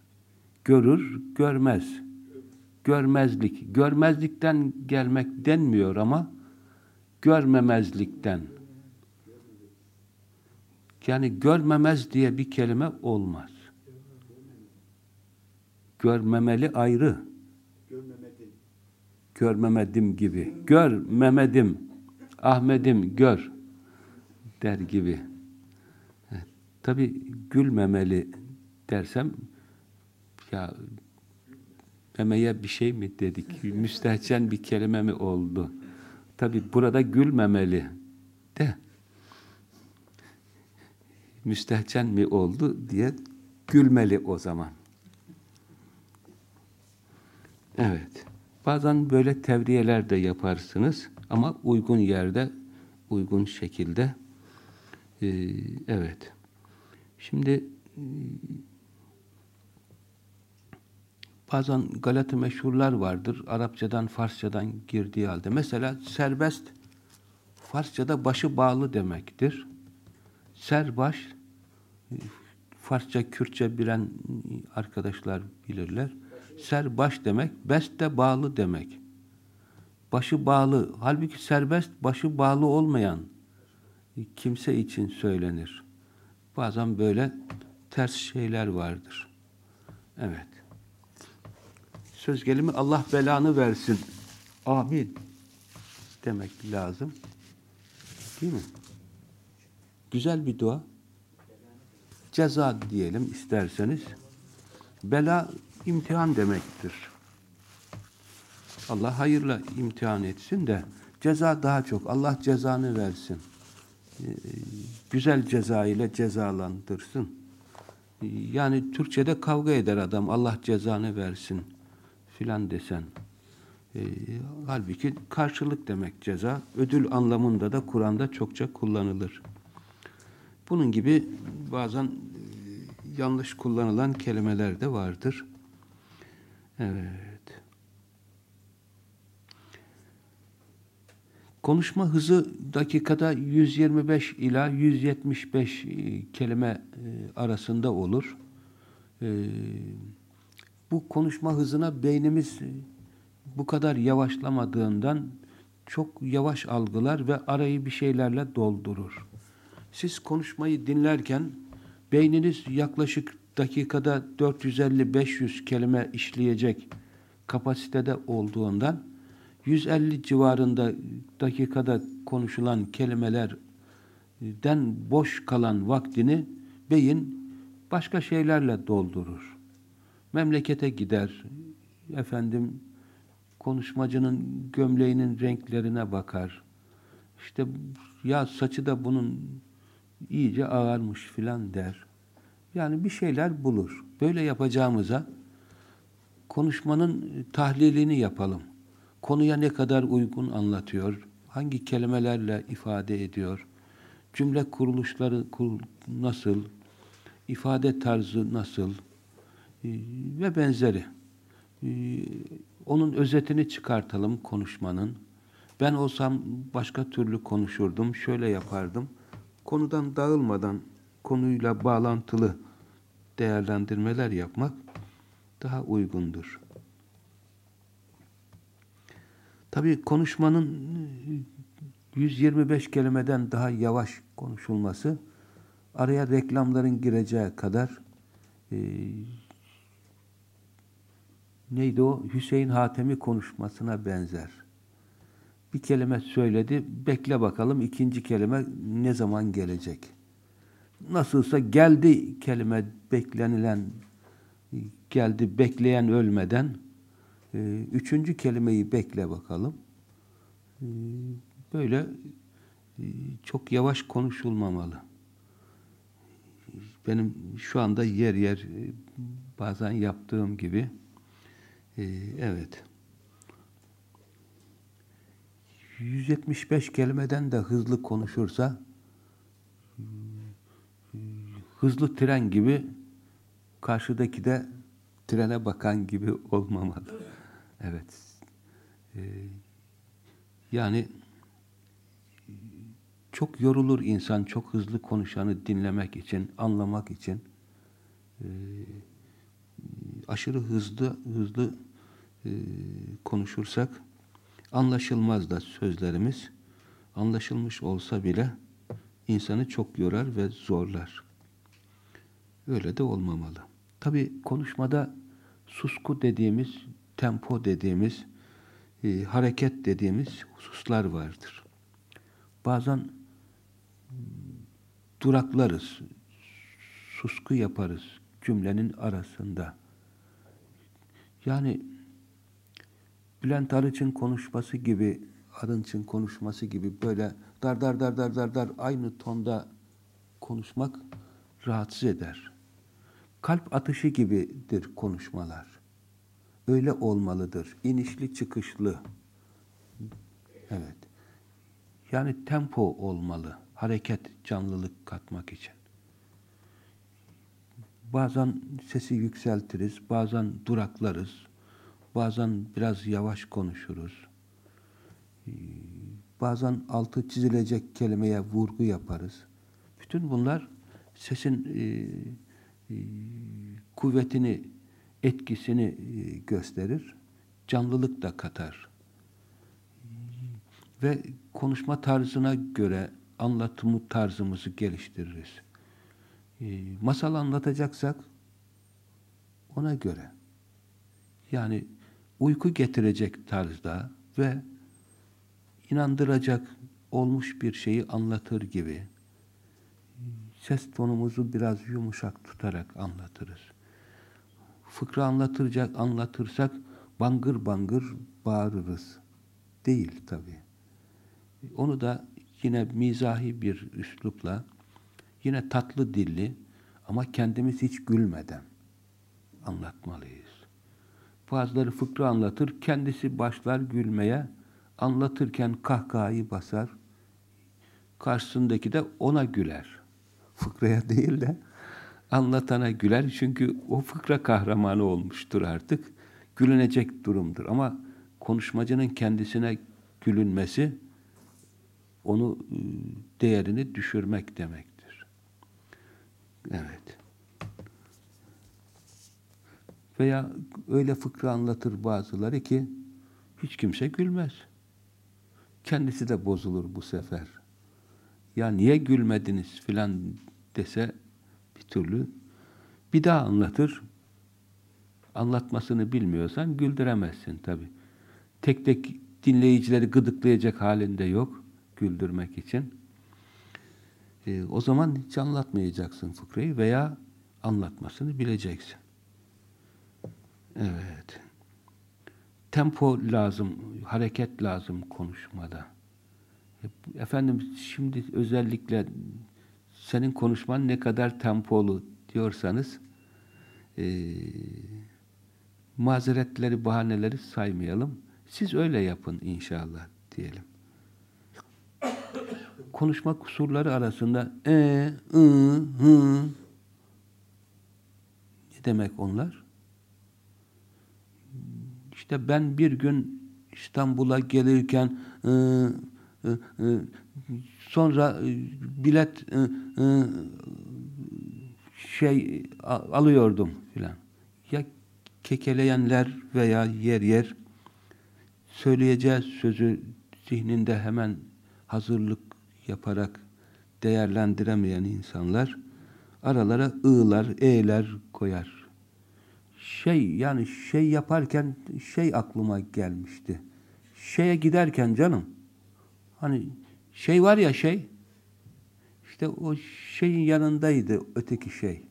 Görür, görmez. Görmezlik. Görmezlikten gelmek denmiyor ama görmemezlikten. Yani görmemez diye bir kelime olmaz. Görmemeli ayrı. Görmemedim. Gibi. Görmemedim. Ahmet'im gör der gibi. Tabi gülmemeli dersem ya memeye bir şey mi dedik? Müstehcen bir kelime mi oldu? Tabi burada gülmemeli de müstehcen mi oldu diye gülmeli o zaman. Evet. Bazen böyle tevriyeler de yaparsınız ama uygun yerde, uygun şekilde. Ee, evet. Şimdi bazen Galata meşhurlar vardır. Arapçadan, Farsçadan girdiği halde. Mesela serbest Farsçada başı bağlı demektir. Serbaş Farsça, Kürtçe bilen arkadaşlar bilirler. Ser baş demek, best de bağlı demek. Başı bağlı. Halbuki serbest, başı bağlı olmayan kimse için söylenir. Bazen böyle ters şeyler vardır. Evet. Söz gelimi Allah belanı versin. Amin. Demek lazım. Değil mi? Güzel bir dua. Ceza diyelim isterseniz. Bela imtihan demektir. Allah hayırla imtihan etsin de ceza daha çok. Allah cezanı versin. Ee, güzel ceza ile cezalandırsın. Yani Türkçe'de kavga eder adam. Allah cezanı versin filan desen. E, halbuki karşılık demek ceza. Ödül anlamında da Kur'an'da çokça kullanılır. Bunun gibi bazen e, yanlış kullanılan kelimeler de vardır. Evet. Konuşma hızı dakikada 125 ila 175 e, kelime e, arasında olur. Bu konuşma hızına beynimiz bu kadar yavaşlamadığından çok yavaş algılar ve arayı bir şeylerle doldurur. Siz konuşmayı dinlerken beyniniz yaklaşık dakikada 450-500 kelime işleyecek kapasitede olduğundan 150 civarında dakikada konuşulan kelimelerden boş kalan vaktini beyin başka şeylerle doldurur. Memlekete gider, efendim konuşmacının gömleğinin renklerine bakar. İşte ya saçı da bunun iyice ağarmış filan der. Yani bir şeyler bulur. Böyle yapacağımıza konuşmanın tahlilini yapalım. Konuya ne kadar uygun anlatıyor, hangi kelimelerle ifade ediyor, cümle kuruluşları nasıl, ifade tarzı nasıl ve benzeri. E, onun özetini çıkartalım konuşmanın. Ben olsam başka türlü konuşurdum, şöyle yapardım. Konudan dağılmadan konuyla bağlantılı değerlendirmeler yapmak daha uygundur. Tabii konuşmanın 125 kelimeden daha yavaş konuşulması araya reklamların gireceği kadar e, neydi o? Hüseyin Hatemi konuşmasına benzer. Bir kelime söyledi, bekle bakalım ikinci kelime ne zaman gelecek? Nasılsa geldi kelime beklenilen, geldi bekleyen ölmeden, e, üçüncü kelimeyi bekle bakalım. E, böyle e, çok yavaş konuşulmamalı. Benim şu anda yer yer bazen yaptığım gibi ee, evet. 175 kelimeden de hızlı konuşursa hızlı tren gibi karşıdaki de trene bakan gibi olmamalı. Evet. Ee, yani çok yorulur insan çok hızlı konuşanı dinlemek için, anlamak için. Ee, aşırı hızlı hızlı e, konuşursak anlaşılmaz da sözlerimiz anlaşılmış olsa bile insanı çok yorar ve zorlar. Öyle de olmamalı. Tabi konuşmada susku dediğimiz, tempo dediğimiz, e, hareket dediğimiz hususlar vardır. Bazen duraklarız, susku yaparız cümlenin arasında. Yani Bülent Arıç'ın konuşması gibi, Arınç'ın konuşması gibi böyle dar dar dar dar dar dar aynı tonda konuşmak rahatsız eder. Kalp atışı gibidir konuşmalar. Öyle olmalıdır. İnişli çıkışlı. Evet. Yani tempo olmalı. Hareket, canlılık katmak için. Bazen sesi yükseltiriz, bazen duraklarız, bazen biraz yavaş konuşuruz. Ee, bazen altı çizilecek kelimeye vurgu yaparız. Bütün bunlar sesin e, e, kuvvetini, etkisini e, gösterir. Canlılık da katar. Ve konuşma tarzına göre anlatımı tarzımızı geliştiririz. E, masal anlatacaksak ona göre yani uyku getirecek tarzda ve inandıracak olmuş bir şeyi anlatır gibi ses tonumuzu biraz yumuşak tutarak anlatırız. Fıkra anlatıracak, anlatırsak bangır bangır bağırırız. Değil tabi. Onu da yine mizahi bir üslupla, yine tatlı dilli ama kendimiz hiç gülmeden anlatmalıyız. Bazıları fıkra anlatır, kendisi başlar gülmeye, anlatırken kahkahayı basar, karşısındaki de ona güler. Fıkraya değil de anlatana güler. Çünkü o fıkra kahramanı olmuştur artık. Gülünecek durumdur. Ama konuşmacının kendisine gülünmesi onu ıı, değerini düşürmek demektir. Evet. Veya öyle fıkra anlatır bazıları ki hiç kimse gülmez. Kendisi de bozulur bu sefer. Ya niye gülmediniz filan dese bir türlü bir daha anlatır. Anlatmasını bilmiyorsan güldüremezsin tabi. Tek tek dinleyicileri gıdıklayacak halinde yok güldürmek için. E, o zaman hiç anlatmayacaksın fıkrayı veya anlatmasını bileceksin. Evet. Tempo lazım, hareket lazım konuşmada. Efendim şimdi özellikle senin konuşman ne kadar tempolu diyorsanız e, mazeretleri, bahaneleri saymayalım. Siz öyle yapın inşallah diyelim. Konuşma kusurları arasında e, ı, hı ne demek onlar? İşte ben bir gün İstanbul'a gelirken ı, sonra bilet şey alıyordum filan. Ya kekeleyenler veya yer yer söyleyeceği sözü zihninde hemen hazırlık yaparak değerlendiremeyen insanlar aralara ı'lar, e'ler koyar. Şey yani şey yaparken şey aklıma gelmişti. Şeye giderken canım Hani şey var ya şey, işte o şeyin yanındaydı öteki şey.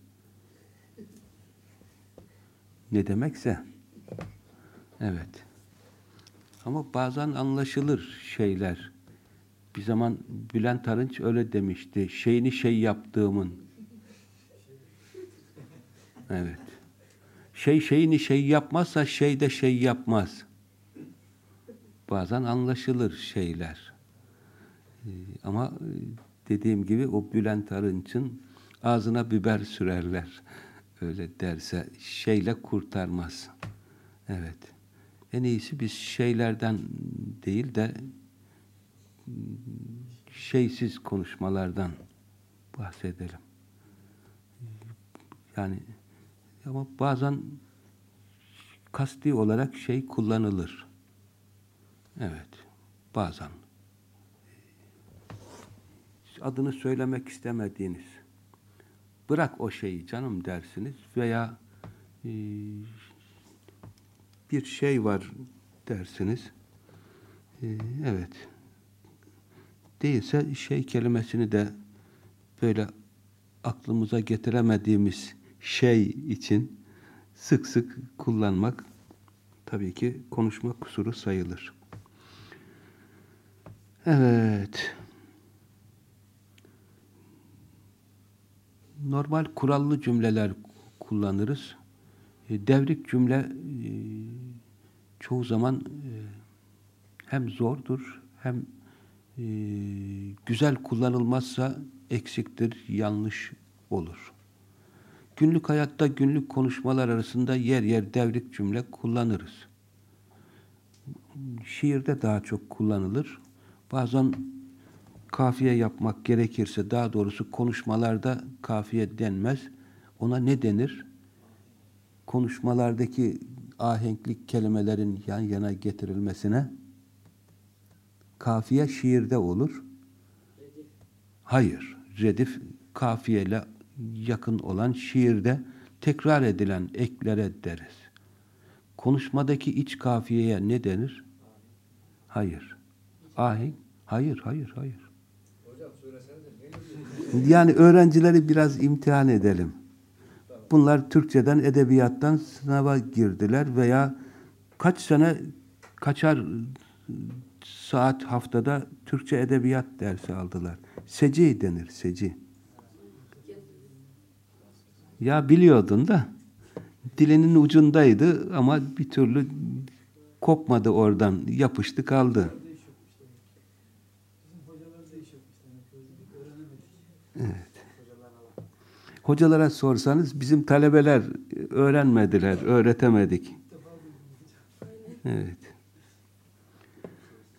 Ne demekse. Evet. Ama bazen anlaşılır şeyler. Bir zaman Bülent Arınç öyle demişti. Şeyini şey yaptığımın. Evet. Şey şeyini şey yapmazsa şey de şey yapmaz. Bazen anlaşılır şeyler. Ee, ama e, dediğim gibi o Bülent Arınç'ın ağzına biber sürerler. Öyle derse şeyle kurtarmaz. Evet. En iyisi biz şeylerden değil de şeysiz konuşmalardan bahsedelim. Yani ama bazen kasti olarak şey kullanılır. Evet. Bazen adını söylemek istemediğiniz bırak o şeyi canım dersiniz veya e, bir şey var dersiniz. E, evet. Değilse şey kelimesini de böyle aklımıza getiremediğimiz şey için sık sık kullanmak tabii ki konuşma kusuru sayılır. Evet. normal kurallı cümleler kullanırız. E, devrik cümle e, çoğu zaman e, hem zordur hem güzel kullanılmazsa eksiktir, yanlış olur. Günlük hayatta günlük konuşmalar arasında yer yer devrik cümle kullanırız. Şiirde daha çok kullanılır. Bazen kafiye yapmak gerekirse, daha doğrusu konuşmalarda kafiye denmez, Ona ne denir? Konuşmalardaki ahenklik kelimelerin yan yana getirilmesine kafiye şiirde olur. Hayır. Redif kafiyeyle yakın olan şiirde tekrar edilen eklere deriz. Konuşmadaki iç kafiyeye ne denir? Hayır. Ahenk? Hayır, hayır, hayır. Yani öğrencileri biraz imtihan edelim. Bunlar Türkçeden, edebiyattan sınava girdiler veya kaç sene, kaçar saat haftada Türkçe edebiyat dersi aldılar. Seci denir, seci. Ya biliyordun da dilinin ucundaydı ama bir türlü kopmadı oradan. Yapıştı kaldı. Evet. Hocalara sorsanız bizim talebeler öğrenmediler, öğretemedik. Evet.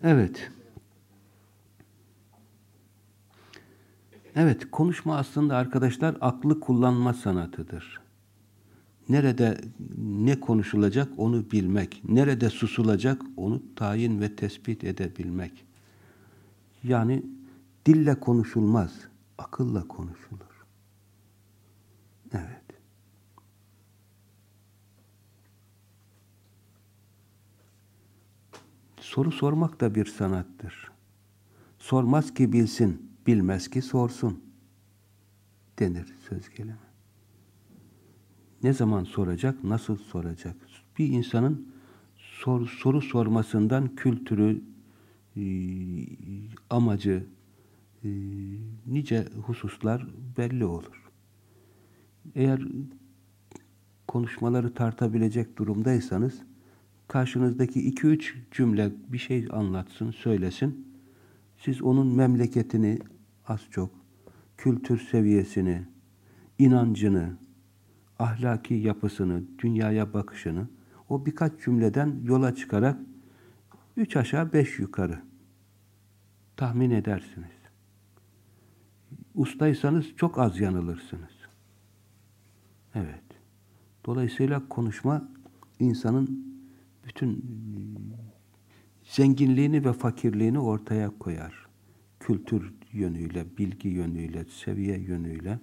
Evet. Evet, konuşma aslında arkadaşlar aklı kullanma sanatıdır. Nerede ne konuşulacak onu bilmek, nerede susulacak onu tayin ve tespit edebilmek. Yani dille konuşulmaz, akılla konuşulur. Evet. Soru sormak da bir sanattır. Sormaz ki bilsin, bilmez ki sorsun denir söz gelimi. Ne zaman soracak, nasıl soracak? Bir insanın sor, soru sormasından kültürü, e, amacı, e, nice hususlar belli olur. Eğer konuşmaları tartabilecek durumdaysanız, karşınızdaki iki üç cümle bir şey anlatsın, söylesin. Siz onun memleketini az çok, kültür seviyesini, inancını, ahlaki yapısını, dünyaya bakışını o birkaç cümleden yola çıkarak üç aşağı beş yukarı tahmin edersiniz. Ustaysanız çok az yanılırsınız. Evet. Dolayısıyla konuşma insanın bütün zenginliğini ve fakirliğini ortaya koyar. Kültür yönüyle, bilgi yönüyle, seviye yönüyle.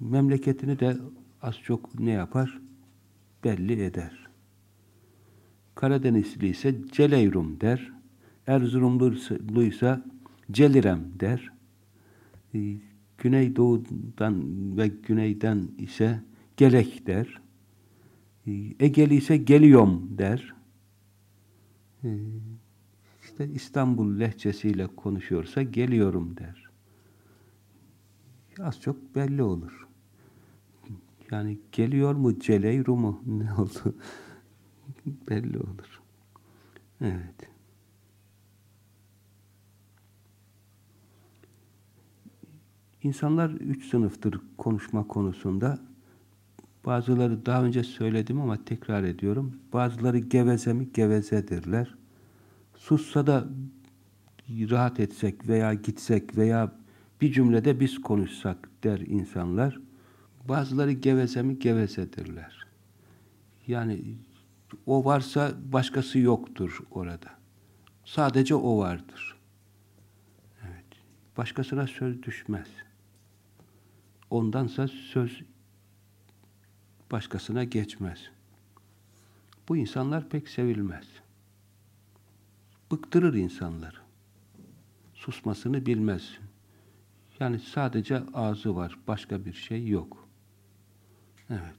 Memleketini de az çok ne yapar? Belli eder. Karadenizli ise Celeyrum der. Erzurumluysa Celirem der. Ee, Güneydoğu'dan ve güneyden ise Gelek der. Ee, Egeli ise Geliyorum der. İşte İstanbul lehçesiyle konuşuyorsa geliyorum der. Az çok belli olur. Yani geliyor mu Celeyru mu ne oldu belli olur. Evet. İnsanlar üç sınıftır konuşma konusunda. Bazıları daha önce söyledim ama tekrar ediyorum. Bazıları geveze mi gevezedirler. Sussa da rahat etsek veya gitsek veya bir cümlede biz konuşsak der insanlar. Bazıları geveze mi gevezedirler. Yani o varsa başkası yoktur orada. Sadece o vardır. Evet. Başkasına söz düşmez. Ondansa söz başkasına geçmez. Bu insanlar pek sevilmez. Bıktırır insanları. Susmasını bilmez. Yani sadece ağzı var, başka bir şey yok. Evet.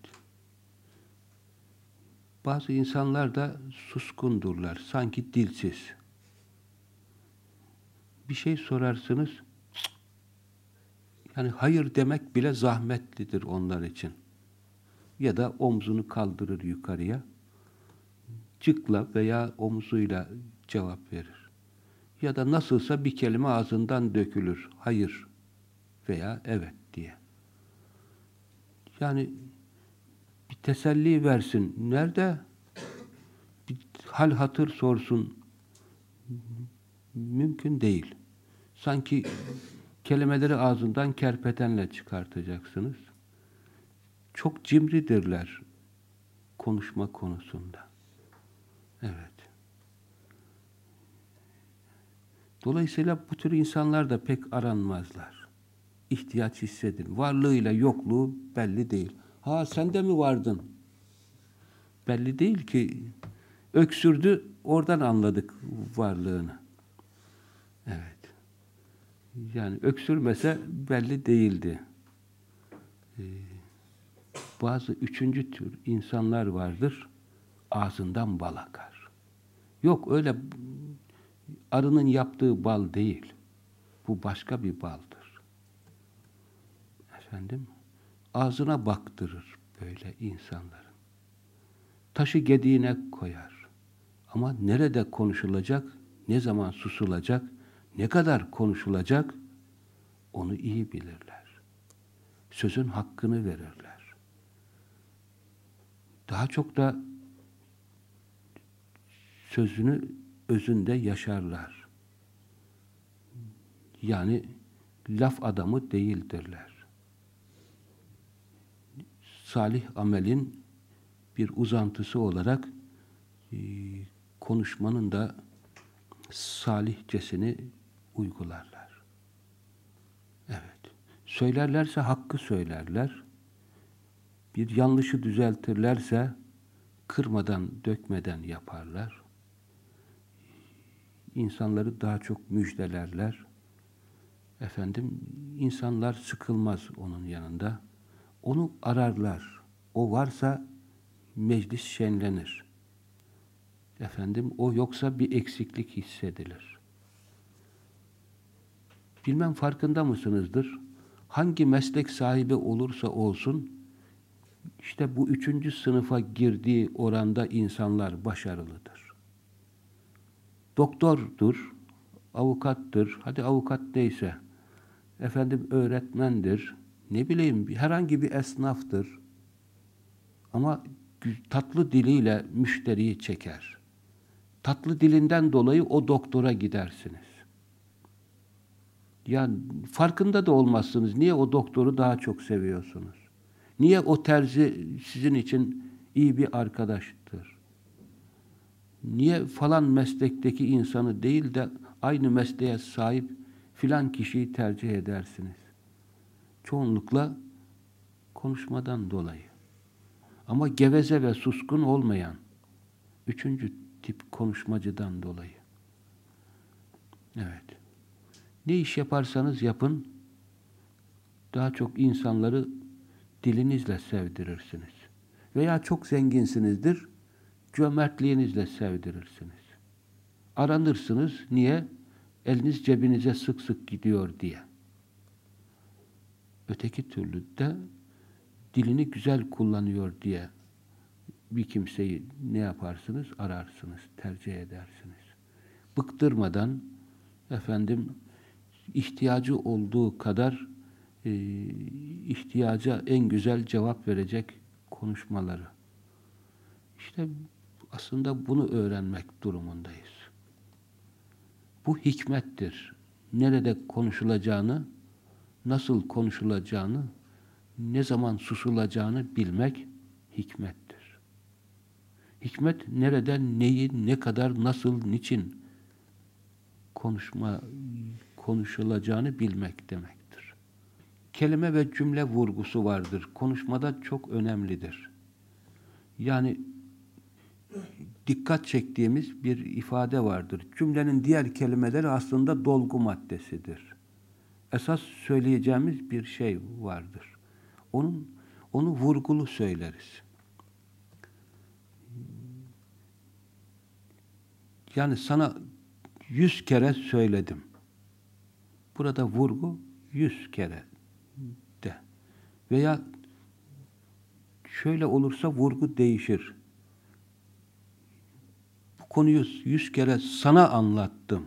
Bazı insanlar da suskundurlar, sanki dilsiz. Bir şey sorarsınız, yani hayır demek bile zahmetlidir onlar için. Ya da omzunu kaldırır yukarıya, cıkla veya omzuyla cevap verir. Ya da nasılsa bir kelime ağzından dökülür, hayır veya evet diye. Yani bir teselli versin. Nerede? Bir hal hatır sorsun. Mümkün değil. Sanki kelimeleri ağzından kerpetenle çıkartacaksınız. çok cimridirler konuşma konusunda. Evet. Dolayısıyla bu tür insanlar da pek aranmazlar. İhtiyaç hissedin. Varlığıyla yokluğu belli değil. Ha sen de mi vardın? Belli değil ki. Öksürdü, oradan anladık varlığını. Evet. Yani öksürmese belli değildi. Ee, bazı üçüncü tür insanlar vardır, ağzından bal akar. Yok öyle arının yaptığı bal değil. Bu başka bir baldır. Efendim, ağzına baktırır böyle insanların. Taşı gediğine koyar. Ama nerede konuşulacak, ne zaman susulacak, ne kadar konuşulacak onu iyi bilirler. Sözün hakkını verirler. Daha çok da sözünü özünde yaşarlar. Yani laf adamı değildirler. Salih amelin bir uzantısı olarak e, konuşmanın da salihcesini uygularlar. Evet. Söylerlerse hakkı söylerler. Bir yanlışı düzeltirlerse kırmadan, dökmeden yaparlar. İnsanları daha çok müjdelerler. Efendim, insanlar sıkılmaz onun yanında. Onu ararlar. O varsa meclis şenlenir. Efendim, o yoksa bir eksiklik hissedilir. Bilmem farkında mısınızdır? Hangi meslek sahibi olursa olsun, işte bu üçüncü sınıfa girdiği oranda insanlar başarılıdır. Doktordur, avukattır, hadi avukat neyse, efendim öğretmendir, ne bileyim herhangi bir esnaftır. Ama tatlı diliyle müşteriyi çeker. Tatlı dilinden dolayı o doktora gidersiniz. Yani farkında da olmazsınız. Niye o doktoru daha çok seviyorsunuz? Niye o terzi sizin için iyi bir arkadaştır? Niye falan meslekteki insanı değil de aynı mesleğe sahip filan kişiyi tercih edersiniz? Çoğunlukla konuşmadan dolayı. Ama geveze ve suskun olmayan üçüncü tip konuşmacıdan dolayı. Evet. Ne iş yaparsanız yapın, daha çok insanları dilinizle sevdirirsiniz. Veya çok zenginsinizdir, cömertliğinizle sevdirirsiniz. Aranırsınız, niye? Eliniz cebinize sık sık gidiyor diye. Öteki türlü de dilini güzel kullanıyor diye bir kimseyi ne yaparsınız? Ararsınız, tercih edersiniz. Bıktırmadan efendim ihtiyacı olduğu kadar e, ihtiyaca en güzel cevap verecek konuşmaları. İşte aslında bunu öğrenmek durumundayız. Bu hikmettir. Nerede konuşulacağını, nasıl konuşulacağını, ne zaman susulacağını bilmek hikmettir. Hikmet nereden, neyi, ne kadar, nasıl, niçin konuşma konuşulacağını bilmek demektir. Kelime ve cümle vurgusu vardır. Konuşmada çok önemlidir. Yani dikkat çektiğimiz bir ifade vardır. Cümlenin diğer kelimeleri aslında dolgu maddesidir. Esas söyleyeceğimiz bir şey vardır. Onun onu vurgulu söyleriz. Yani sana yüz kere söyledim. Burada vurgu yüz kere de. Veya şöyle olursa vurgu değişir. Konuyu yüz kere sana anlattım.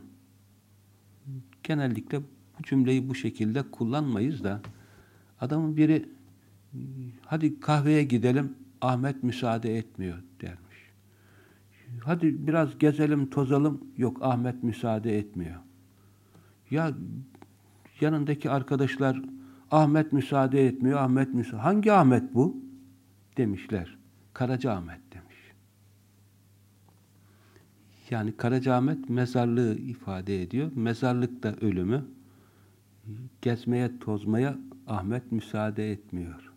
Genellikle bu cümleyi bu şekilde kullanmayız da adamın biri hadi kahveye gidelim Ahmet müsaade etmiyor dermiş. Hadi biraz gezelim tozalım yok Ahmet müsaade etmiyor. Ya yanındaki arkadaşlar Ahmet müsaade etmiyor, Ahmet müsaade. Hangi Ahmet bu? demişler. Karacaahmet demiş. Yani Karacaahmet mezarlığı ifade ediyor. Mezarlıkta ölümü. Gezmeye, tozmaya Ahmet müsaade etmiyor.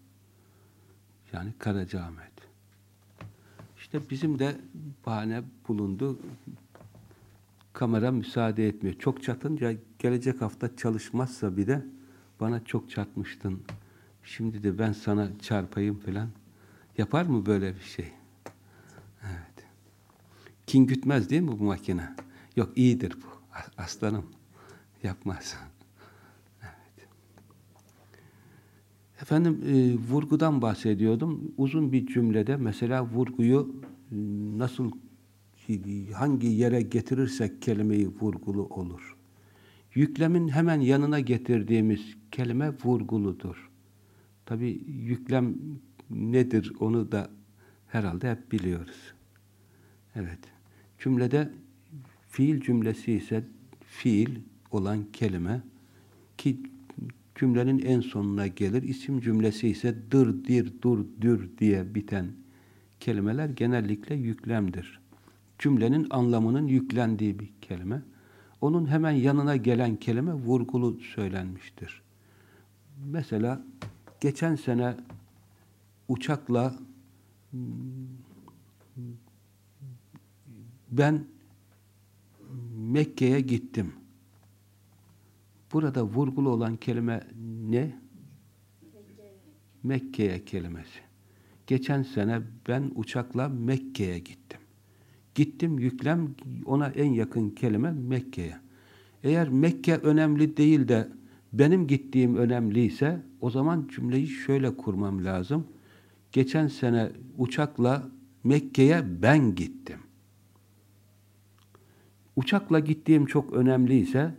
Yani Karacaahmet. İşte bizim de bahane bulundu. Kamera müsaade etmiyor. Çok çatınca gelecek hafta çalışmazsa bir de bana çok çatmıştın. Şimdi de ben sana çarpayım falan. Yapar mı böyle bir şey? Kin gütmez değil mi bu makine? Yok iyidir bu. Aslanım. Yapmaz. Evet. Efendim e, vurgudan bahsediyordum. Uzun bir cümlede mesela vurguyu e, nasıl hangi yere getirirsek kelimeyi vurgulu olur. Yüklemin hemen yanına getirdiğimiz kelime vurguludur. Tabi yüklem nedir onu da herhalde hep biliyoruz. Evet. Cümlede fiil cümlesi ise fiil olan kelime ki cümlenin en sonuna gelir. İsim cümlesi ise dır, dir, dur, dür diye biten kelimeler genellikle yüklemdir. Cümlenin anlamının yüklendiği bir kelime. Onun hemen yanına gelen kelime vurgulu söylenmiştir. Mesela geçen sene uçakla ben Mekke'ye gittim. Burada vurgulu olan kelime ne? Mekke'ye kelimesi. Geçen sene ben uçakla Mekke'ye gittim. Gittim yüklem ona en yakın kelime Mekke'ye. Eğer Mekke önemli değil de benim gittiğim önemliyse o zaman cümleyi şöyle kurmam lazım. Geçen sene uçakla Mekke'ye ben gittim. Uçakla gittiğim çok önemliyse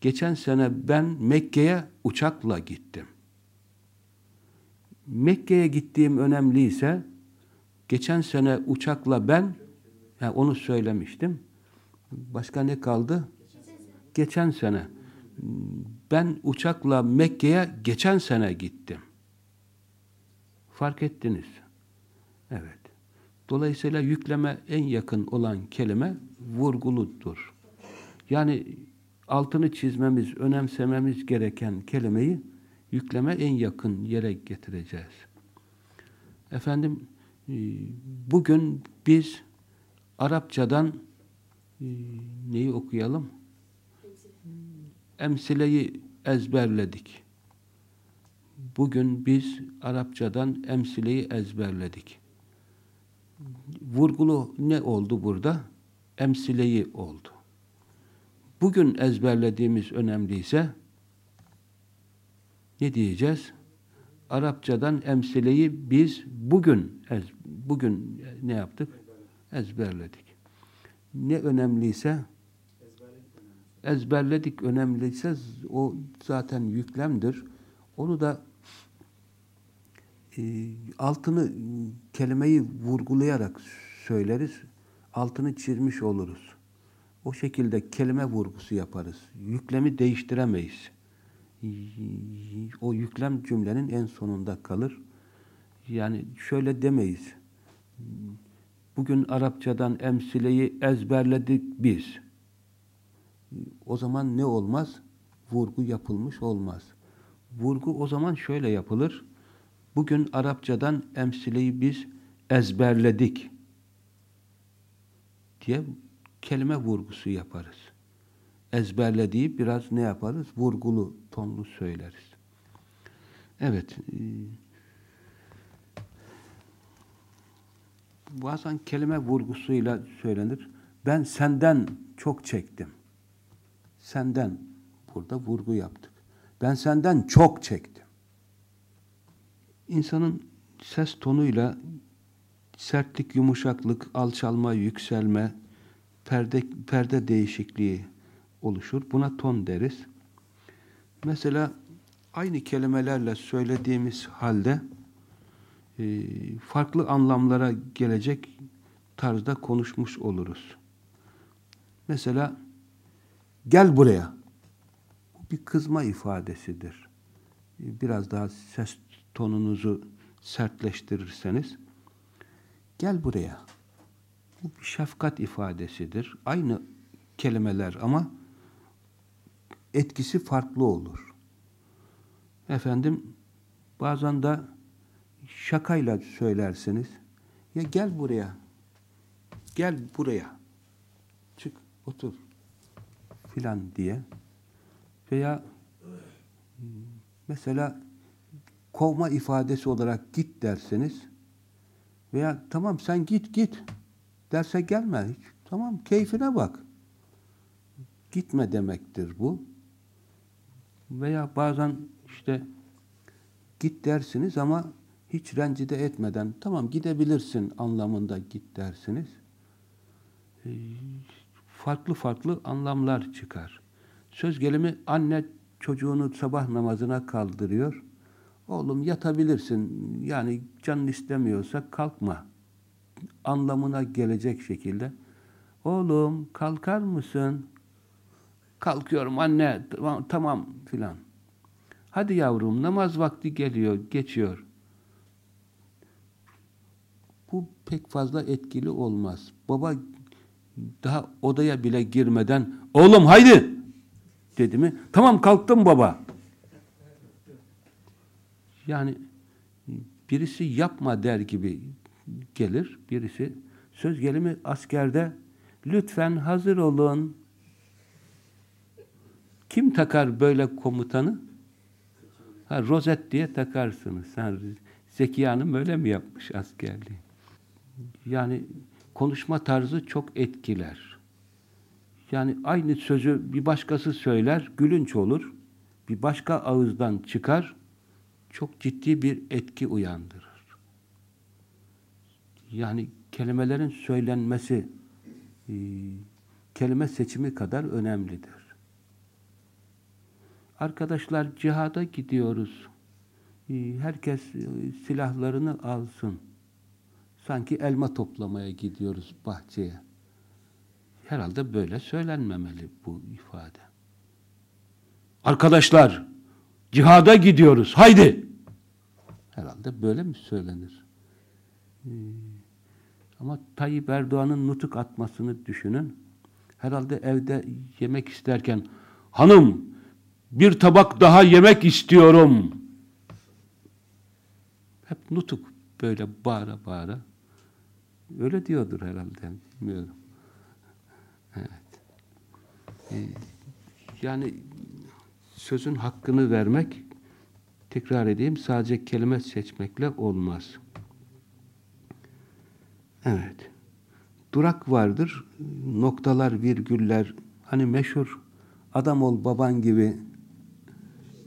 geçen sene ben Mekke'ye uçakla gittim. Mekke'ye gittiğim önemliyse geçen sene uçakla ben yani onu söylemiştim. Başka ne kaldı? Geçen sene. Ben uçakla Mekke'ye geçen sene gittim. Fark ettiniz. Evet. Dolayısıyla yükleme en yakın olan kelime vurguludur. Yani altını çizmemiz, önemsememiz gereken kelimeyi yükleme en yakın yere getireceğiz. Efendim, e, bugün biz Arapçadan e, neyi okuyalım? Emsileyi ezberledik. Bugün biz Arapçadan emsileyi ezberledik. Vurgulu ne oldu burada? Emsileyi oldu. Bugün ezberlediğimiz önemliyse ne diyeceğiz? Arapçadan emsileyi biz bugün bugün ne yaptık? Ezberledik. Ne önemliyse ezberledik önemliyse o zaten yüklemdir. Onu da e, altını kelimeyi vurgulayarak söyleriz. Altını çizmiş oluruz. O şekilde kelime vurgusu yaparız. Yüklemi değiştiremeyiz. O yüklem cümlenin en sonunda kalır. Yani şöyle demeyiz. Bugün Arapçadan emsileyi ezberledik biz. O zaman ne olmaz? Vurgu yapılmış olmaz. Vurgu o zaman şöyle yapılır. Bugün Arapçadan emsileyi biz ezberledik diye kelime vurgusu yaparız. Ezberlediği biraz ne yaparız? Vurgulu, tonlu söyleriz. Evet. E, bazen kelime vurgusuyla söylenir. Ben senden çok çektim. Senden burada vurgu yaptık. Ben senden çok çektim. İnsanın ses tonuyla sertlik, yumuşaklık, alçalma, yükselme, perde, perde değişikliği oluşur. Buna ton deriz. Mesela aynı kelimelerle söylediğimiz halde e, farklı anlamlara gelecek tarzda konuşmuş oluruz. Mesela gel buraya. Bu bir kızma ifadesidir. Biraz daha ses tonunuzu sertleştirirseniz gel buraya. Bu bir şefkat ifadesidir. Aynı kelimeler ama etkisi farklı olur. Efendim bazen de şakayla söylersiniz. Ya gel buraya. Gel buraya. Çık, otur. Filan diye. Veya mesela kovma ifadesi olarak git derseniz veya tamam sen git git derse gelme hiç. Tamam keyfine bak. Gitme demektir bu. Veya bazen işte git dersiniz ama hiç rencide etmeden tamam gidebilirsin anlamında git dersiniz. Ee, farklı farklı anlamlar çıkar. Söz gelimi anne çocuğunu sabah namazına kaldırıyor. Oğlum yatabilirsin. Yani canın istemiyorsa kalkma. Anlamına gelecek şekilde. Oğlum kalkar mısın? Kalkıyorum anne. Tamam, tamam filan. Hadi yavrum namaz vakti geliyor, geçiyor. Bu pek fazla etkili olmaz. Baba daha odaya bile girmeden oğlum haydi dedi mi? Tamam kalktım baba. Yani birisi yapma der gibi gelir. Birisi söz gelimi askerde lütfen hazır olun. Kim takar böyle komutanı? Ha, rozet diye takarsınız. Ha, Zeki Hanım öyle mi yapmış askerliği? Yani konuşma tarzı çok etkiler. Yani aynı sözü bir başkası söyler, gülünç olur. Bir başka ağızdan çıkar, çok ciddi bir etki uyandırır. Yani kelimelerin söylenmesi, e, kelime seçimi kadar önemlidir. Arkadaşlar cihada gidiyoruz. E, herkes e, silahlarını alsın. Sanki elma toplamaya gidiyoruz bahçeye. Herhalde böyle söylenmemeli bu ifade. Arkadaşlar cihada gidiyoruz. Haydi. Herhalde böyle mi söylenir? Ee, ama Tayyip Erdoğan'ın nutuk atmasını düşünün. Herhalde evde yemek isterken hanım bir tabak daha yemek istiyorum. Hep nutuk böyle bağıra bağıra. Öyle diyordur herhalde. Bilmiyorum. Evet. Ee, yani sözün hakkını vermek tekrar edeyim sadece kelime seçmekle olmaz. Evet. Durak vardır. Noktalar, virgüller hani meşhur adam ol baban gibi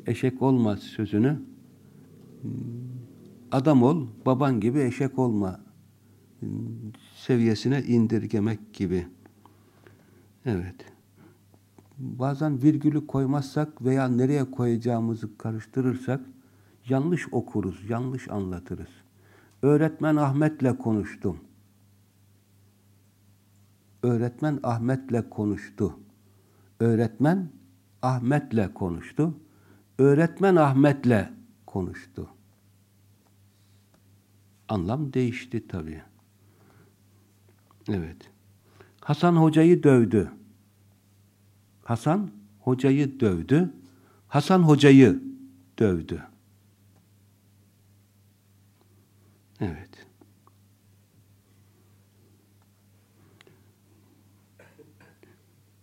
eşek olmaz sözünü adam ol baban gibi eşek olma seviyesine indirgemek gibi. Evet. Bazen virgülü koymazsak veya nereye koyacağımızı karıştırırsak yanlış okuruz, yanlış anlatırız. Öğretmen Ahmet'le konuştum. Öğretmen Ahmet'le konuştu. Öğretmen Ahmet'le konuştu. Öğretmen Ahmet'le konuştu. Anlam değişti tabii. Evet. Hasan hocayı dövdü. Hasan hocayı dövdü. Hasan hocayı dövdü. Evet.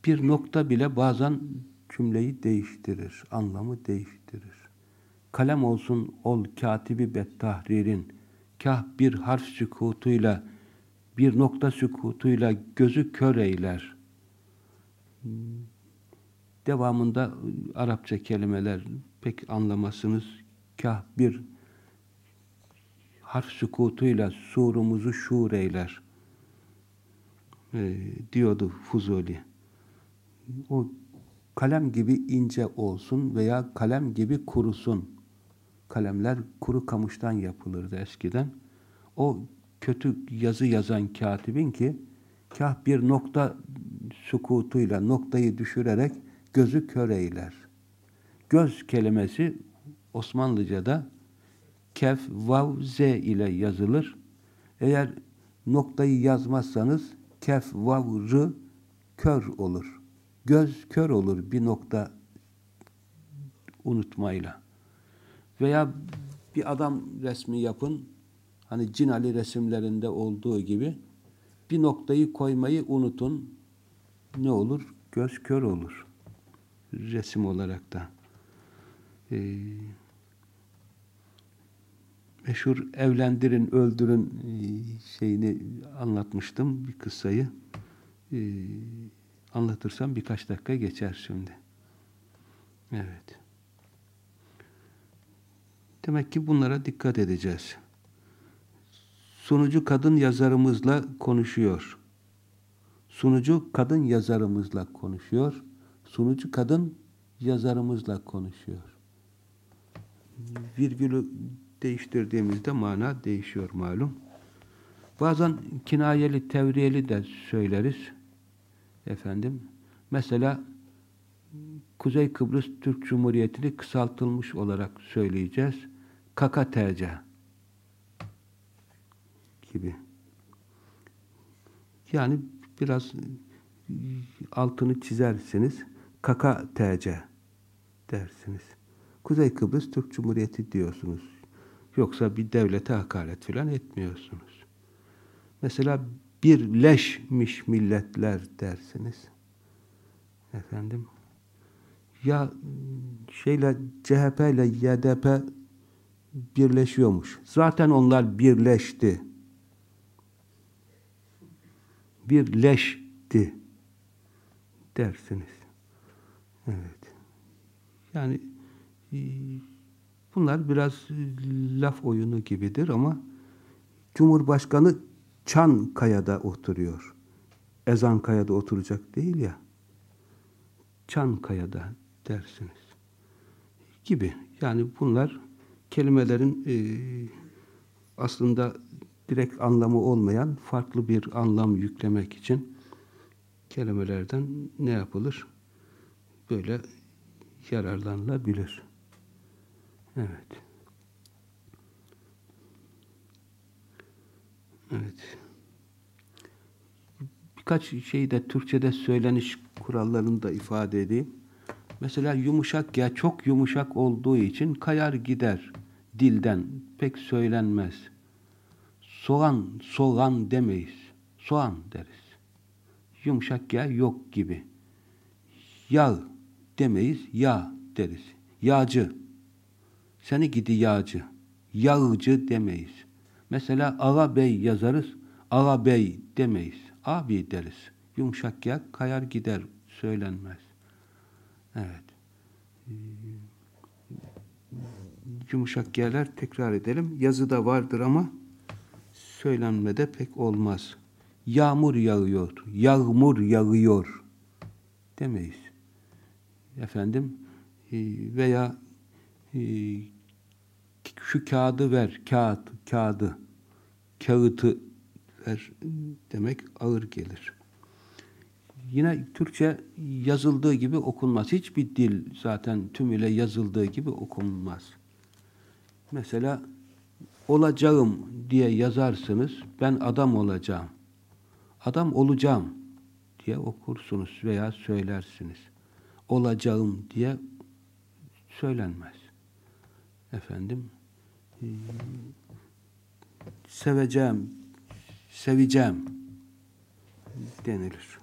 Bir nokta bile bazen cümleyi değiştirir, anlamı değiştirir. Kalem olsun ol katibi bet tahririn, kah bir harf sükutuyla bir nokta sükutuyla gözü kör eyler. Devamında Arapça kelimeler pek anlamasınız. Kah bir harf sükutuyla surumuzu şuur eyler. E, diyordu Fuzuli. O kalem gibi ince olsun veya kalem gibi kurusun. Kalemler kuru kamıştan yapılırdı eskiden. O kötü yazı yazan katibin ki kah bir nokta sukutuyla noktayı düşürerek gözü kör eyler. Göz kelimesi Osmanlıca'da kef, vav, z ile yazılır. Eğer noktayı yazmazsanız kef, vav, r kör olur. Göz kör olur bir nokta unutmayla. Veya bir adam resmi yapın, hani Cinali resimlerinde olduğu gibi bir noktayı koymayı unutun. Ne olur? Göz kör olur. Resim olarak da. Ee, meşhur evlendirin, öldürün e, şeyini anlatmıştım, bir kıssayı. Ee, anlatırsam birkaç dakika geçer şimdi. Evet. Demek ki bunlara dikkat edeceğiz. Sunucu kadın yazarımızla konuşuyor. Sunucu kadın yazarımızla konuşuyor. Sunucu kadın yazarımızla konuşuyor. Virgülü değiştirdiğimizde mana değişiyor malum. Bazen kinayeli, tevriyeli de söyleriz. Efendim, mesela Kuzey Kıbrıs Türk Cumhuriyeti'ni kısaltılmış olarak söyleyeceğiz. KKTC gibi. Yani biraz altını çizersiniz. KKTC dersiniz. Kuzey Kıbrıs Türk Cumhuriyeti diyorsunuz. Yoksa bir devlete hakaret falan etmiyorsunuz. Mesela birleşmiş milletler dersiniz. Efendim ya şeyle CHP ile YDP birleşiyormuş. Zaten onlar birleşti. Birleşti dersiniz. Evet. Yani e, bunlar biraz laf oyunu gibidir ama Cumhurbaşkanı Çankaya'da oturuyor. Ezankaya'da oturacak değil ya. Çankaya'da dersiniz. Gibi. Yani bunlar kelimelerin e, aslında direkt anlamı olmayan farklı bir anlam yüklemek için kelimelerden ne yapılır? Böyle yararlanılabilir. Evet. Evet. Birkaç şeyi de Türkçe'de söyleniş kurallarını da ifade edeyim. Mesela yumuşak ya çok yumuşak olduğu için kayar gider dilden pek söylenmez. Soğan, soğan demeyiz. Soğan deriz. Yumuşak ya yok gibi. Yağ demeyiz, yağ deriz. Yağcı. Seni gidi yağcı. Yağcı demeyiz. Mesela ağa bey yazarız, ağa bey demeyiz. Abi deriz. Yumuşak ya kayar gider söylenmez. Evet. Yumuşak yerler tekrar edelim. Yazıda vardır ama söylenmede pek olmaz. Yağmur yağıyor, yağmur yağıyor demeyiz. Efendim e, veya e, şu kağıdı ver, kağıt, kağıdı, kağıtı ver demek ağır gelir. Yine Türkçe yazıldığı gibi okunmaz. Hiçbir dil zaten tümüyle yazıldığı gibi okunmaz. Mesela olacağım diye yazarsınız. Ben adam olacağım. Adam olacağım diye okursunuz veya söylersiniz. Olacağım diye söylenmez. Efendim e, seveceğim, seveceğim denilir.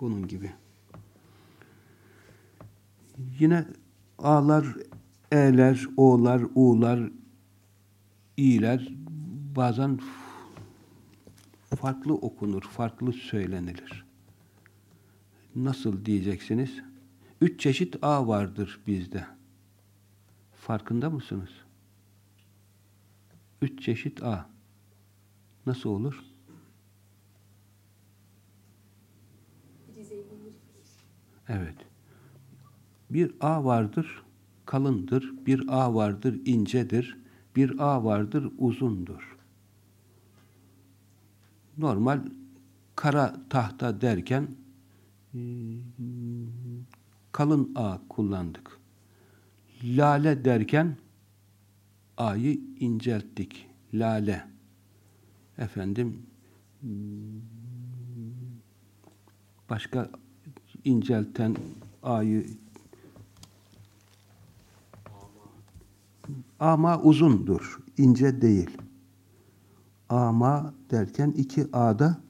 Bunun gibi. Yine A'lar, E'ler, O'lar, U'lar, İ'ler bazen farklı okunur, farklı söylenilir. Nasıl diyeceksiniz? Üç çeşit A vardır bizde. Farkında mısınız? Üç çeşit A. Nasıl olur? Evet. Bir A vardır, kalındır. Bir A vardır, incedir. Bir A vardır, uzundur. Normal kara tahta derken kalın A kullandık. Lale derken A'yı incelttik. Lale. Efendim başka incelten A'yı ama uzundur. ince değil. Ama derken iki A'da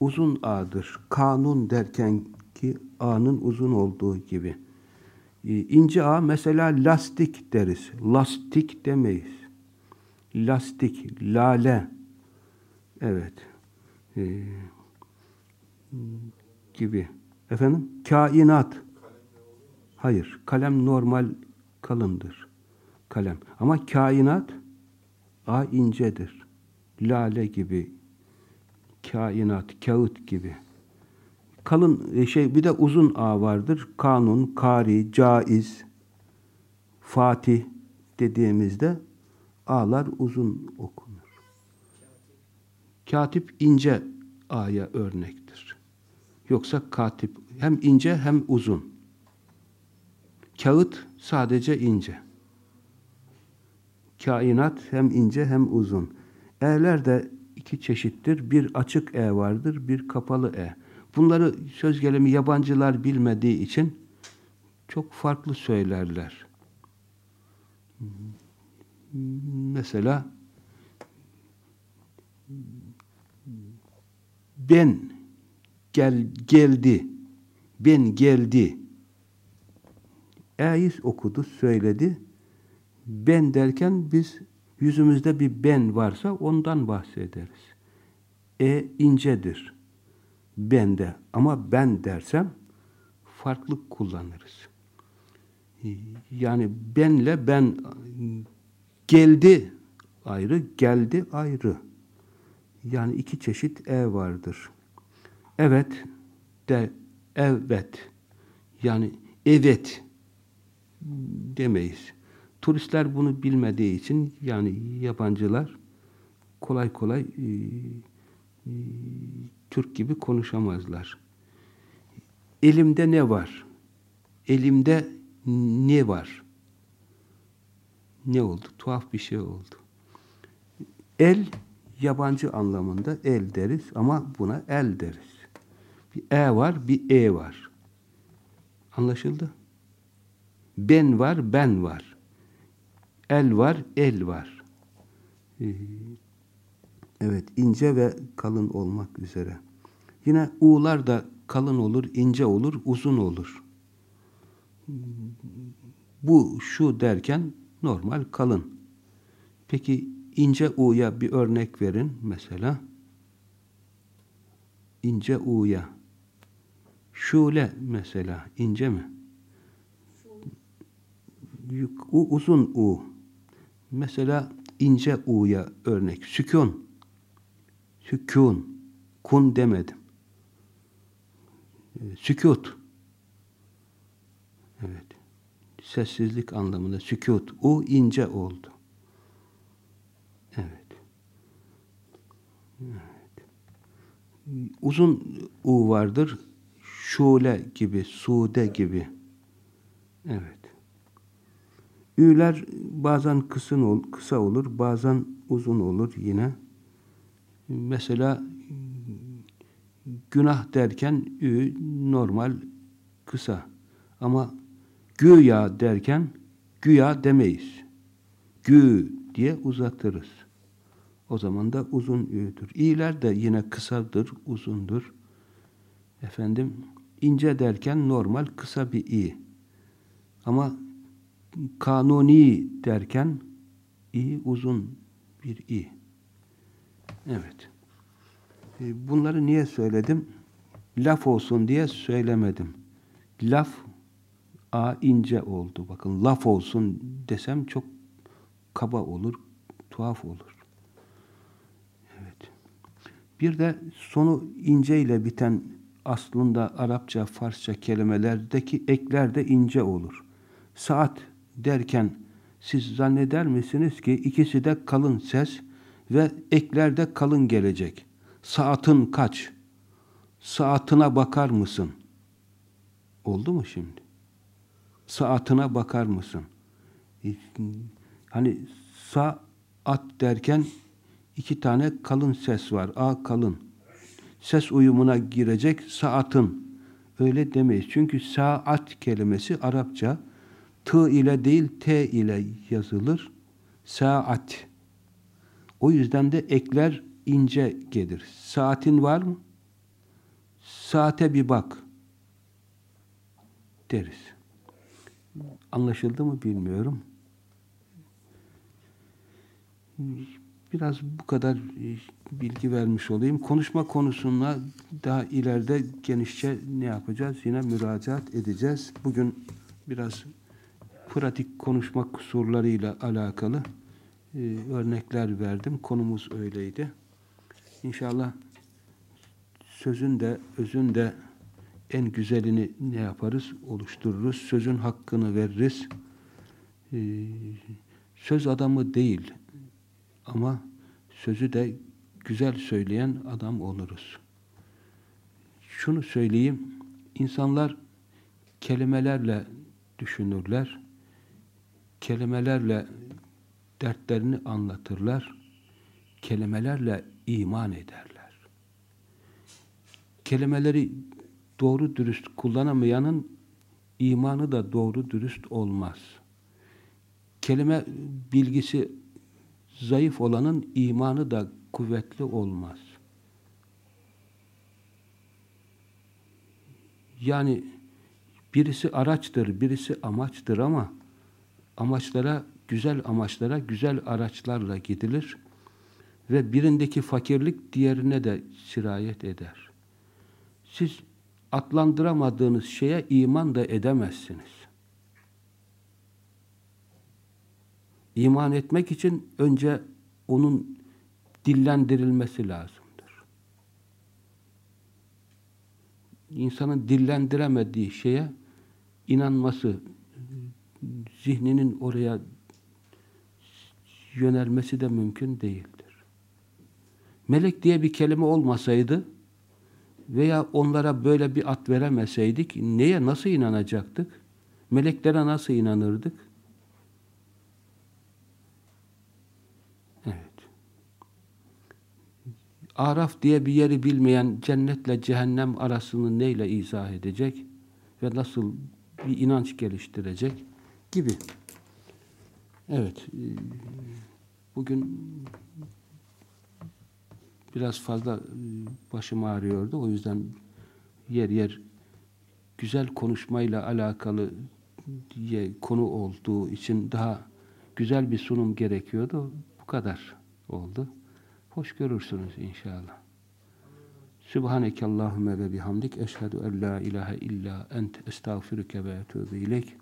uzun A'dır. Kanun derken ki A'nın uzun olduğu gibi. Ee, ince A mesela lastik deriz. Lastik demeyiz. Lastik, lale. Evet. Ee, gibi. Efendim? Kainat. Hayır. Kalem normal kalındır. Kalem. Ama kainat A incedir. Lale gibi. Kainat, kağıt gibi. Kalın e, şey bir de uzun A vardır. Kanun, kari, caiz, fatih dediğimizde A'lar uzun okunur. Katip ince A'ya örnektir. Yoksa katip hem ince hem uzun. Kağıt sadece ince. Kainat hem ince hem uzun. E'ler de iki çeşittir. Bir açık E vardır, bir kapalı E. Bunları söz gelimi yabancılar bilmediği için çok farklı söylerler. Mesela ben gel geldi ben geldi E'yi okudu, söyledi. Ben derken biz yüzümüzde bir ben varsa ondan bahsederiz. E incedir bende. Ama ben dersem farklı kullanırız. Yani benle ben geldi ayrı, geldi ayrı. Yani iki çeşit e vardır. Evet de evet. Yani evet demeyiz. Turistler bunu bilmediği için yani yabancılar kolay kolay e, Türk gibi konuşamazlar. Elimde ne var? Elimde ne var? Ne oldu? Tuhaf bir şey oldu. El yabancı anlamında el deriz ama buna el deriz. Bir e var, bir e var. Anlaşıldı? Ben var, ben var. El var, el var. Evet, ince ve kalın olmak üzere. Yine u'lar da kalın olur, ince olur, uzun olur. Bu, şu derken normal kalın. Peki ince u'ya bir örnek verin mesela. İnce u'ya. Şule mesela ince mi? U, uzun u. Mesela ince u'ya örnek. Sükun. Sükun. Kun demedim. Ee, sükut. Evet. Sessizlik anlamında sükut. O ince oldu. Evet. Evet. Uzun u vardır. Şule gibi, sude gibi. Evet. Ü'ler bazen kısın kısa olur, bazen uzun olur yine. Mesela günah derken ü normal kısa. Ama güya derken güya demeyiz. Gü diye uzatırız. O zaman da uzun ü'dür. İ'ler de yine kısadır, uzundur. Efendim ince derken normal kısa bir i. Ama kanuni derken i uzun bir i. Evet. E, bunları niye söyledim? Laf olsun diye söylemedim. Laf a ince oldu. Bakın laf olsun desem çok kaba olur, tuhaf olur. Evet. Bir de sonu ince ile biten aslında Arapça, Farsça kelimelerdeki ekler de ince olur. Saat derken siz zanneder misiniz ki ikisi de kalın ses, ve eklerde kalın gelecek. Saatin kaç? Saatine bakar mısın? Oldu mu şimdi? Saatine bakar mısın? Hani saat derken iki tane kalın ses var. A kalın. Ses uyumuna girecek saatın. Öyle demeyiz. Çünkü saat kelimesi Arapça t ile değil t ile yazılır. Saat. O yüzden de ekler ince gelir. Saatin var mı? Saate bir bak deriz. Anlaşıldı mı bilmiyorum. Biraz bu kadar bilgi vermiş olayım. Konuşma konusunda daha ileride genişçe ne yapacağız? Yine müracaat edeceğiz. Bugün biraz pratik konuşma kusurlarıyla alakalı e, örnekler verdim. Konumuz öyleydi. İnşallah sözün de özün de en güzelini ne yaparız? Oluştururuz. Sözün hakkını veririz. Ee, söz adamı değil ama sözü de güzel söyleyen adam oluruz. Şunu söyleyeyim. İnsanlar kelimelerle düşünürler. Kelimelerle dertlerini anlatırlar. Kelimelerle iman ederler. Kelimeleri doğru dürüst kullanamayanın imanı da doğru dürüst olmaz. Kelime bilgisi zayıf olanın imanı da kuvvetli olmaz. Yani birisi araçtır, birisi amaçtır ama amaçlara, güzel amaçlara güzel araçlarla gidilir ve birindeki fakirlik diğerine de sirayet eder. Siz atlandıramadığınız şeye iman da edemezsiniz. İman etmek için önce onun dillendirilmesi lazımdır. İnsanın dillendiremediği şeye inanması, zihninin oraya yönelmesi de mümkün değildir. Melek diye bir kelime olmasaydı veya onlara böyle bir at veremeseydik neye nasıl inanacaktık? Meleklere nasıl inanırdık? Evet. Araf diye bir yeri bilmeyen cennetle cehennem arasını neyle izah edecek ve nasıl bir inanç geliştirecek gibi. Evet. Bugün biraz fazla e, başım ağrıyordu. O yüzden yer yer güzel konuşmayla alakalı diye konu olduğu için daha güzel bir sunum gerekiyordu. Bu kadar oldu. Hoş görürsünüz inşallah. Sübhaneke Allahümme ve bihamdik. Eşhedü en la ilahe illa ent estağfiruke ve etûbü ileyk.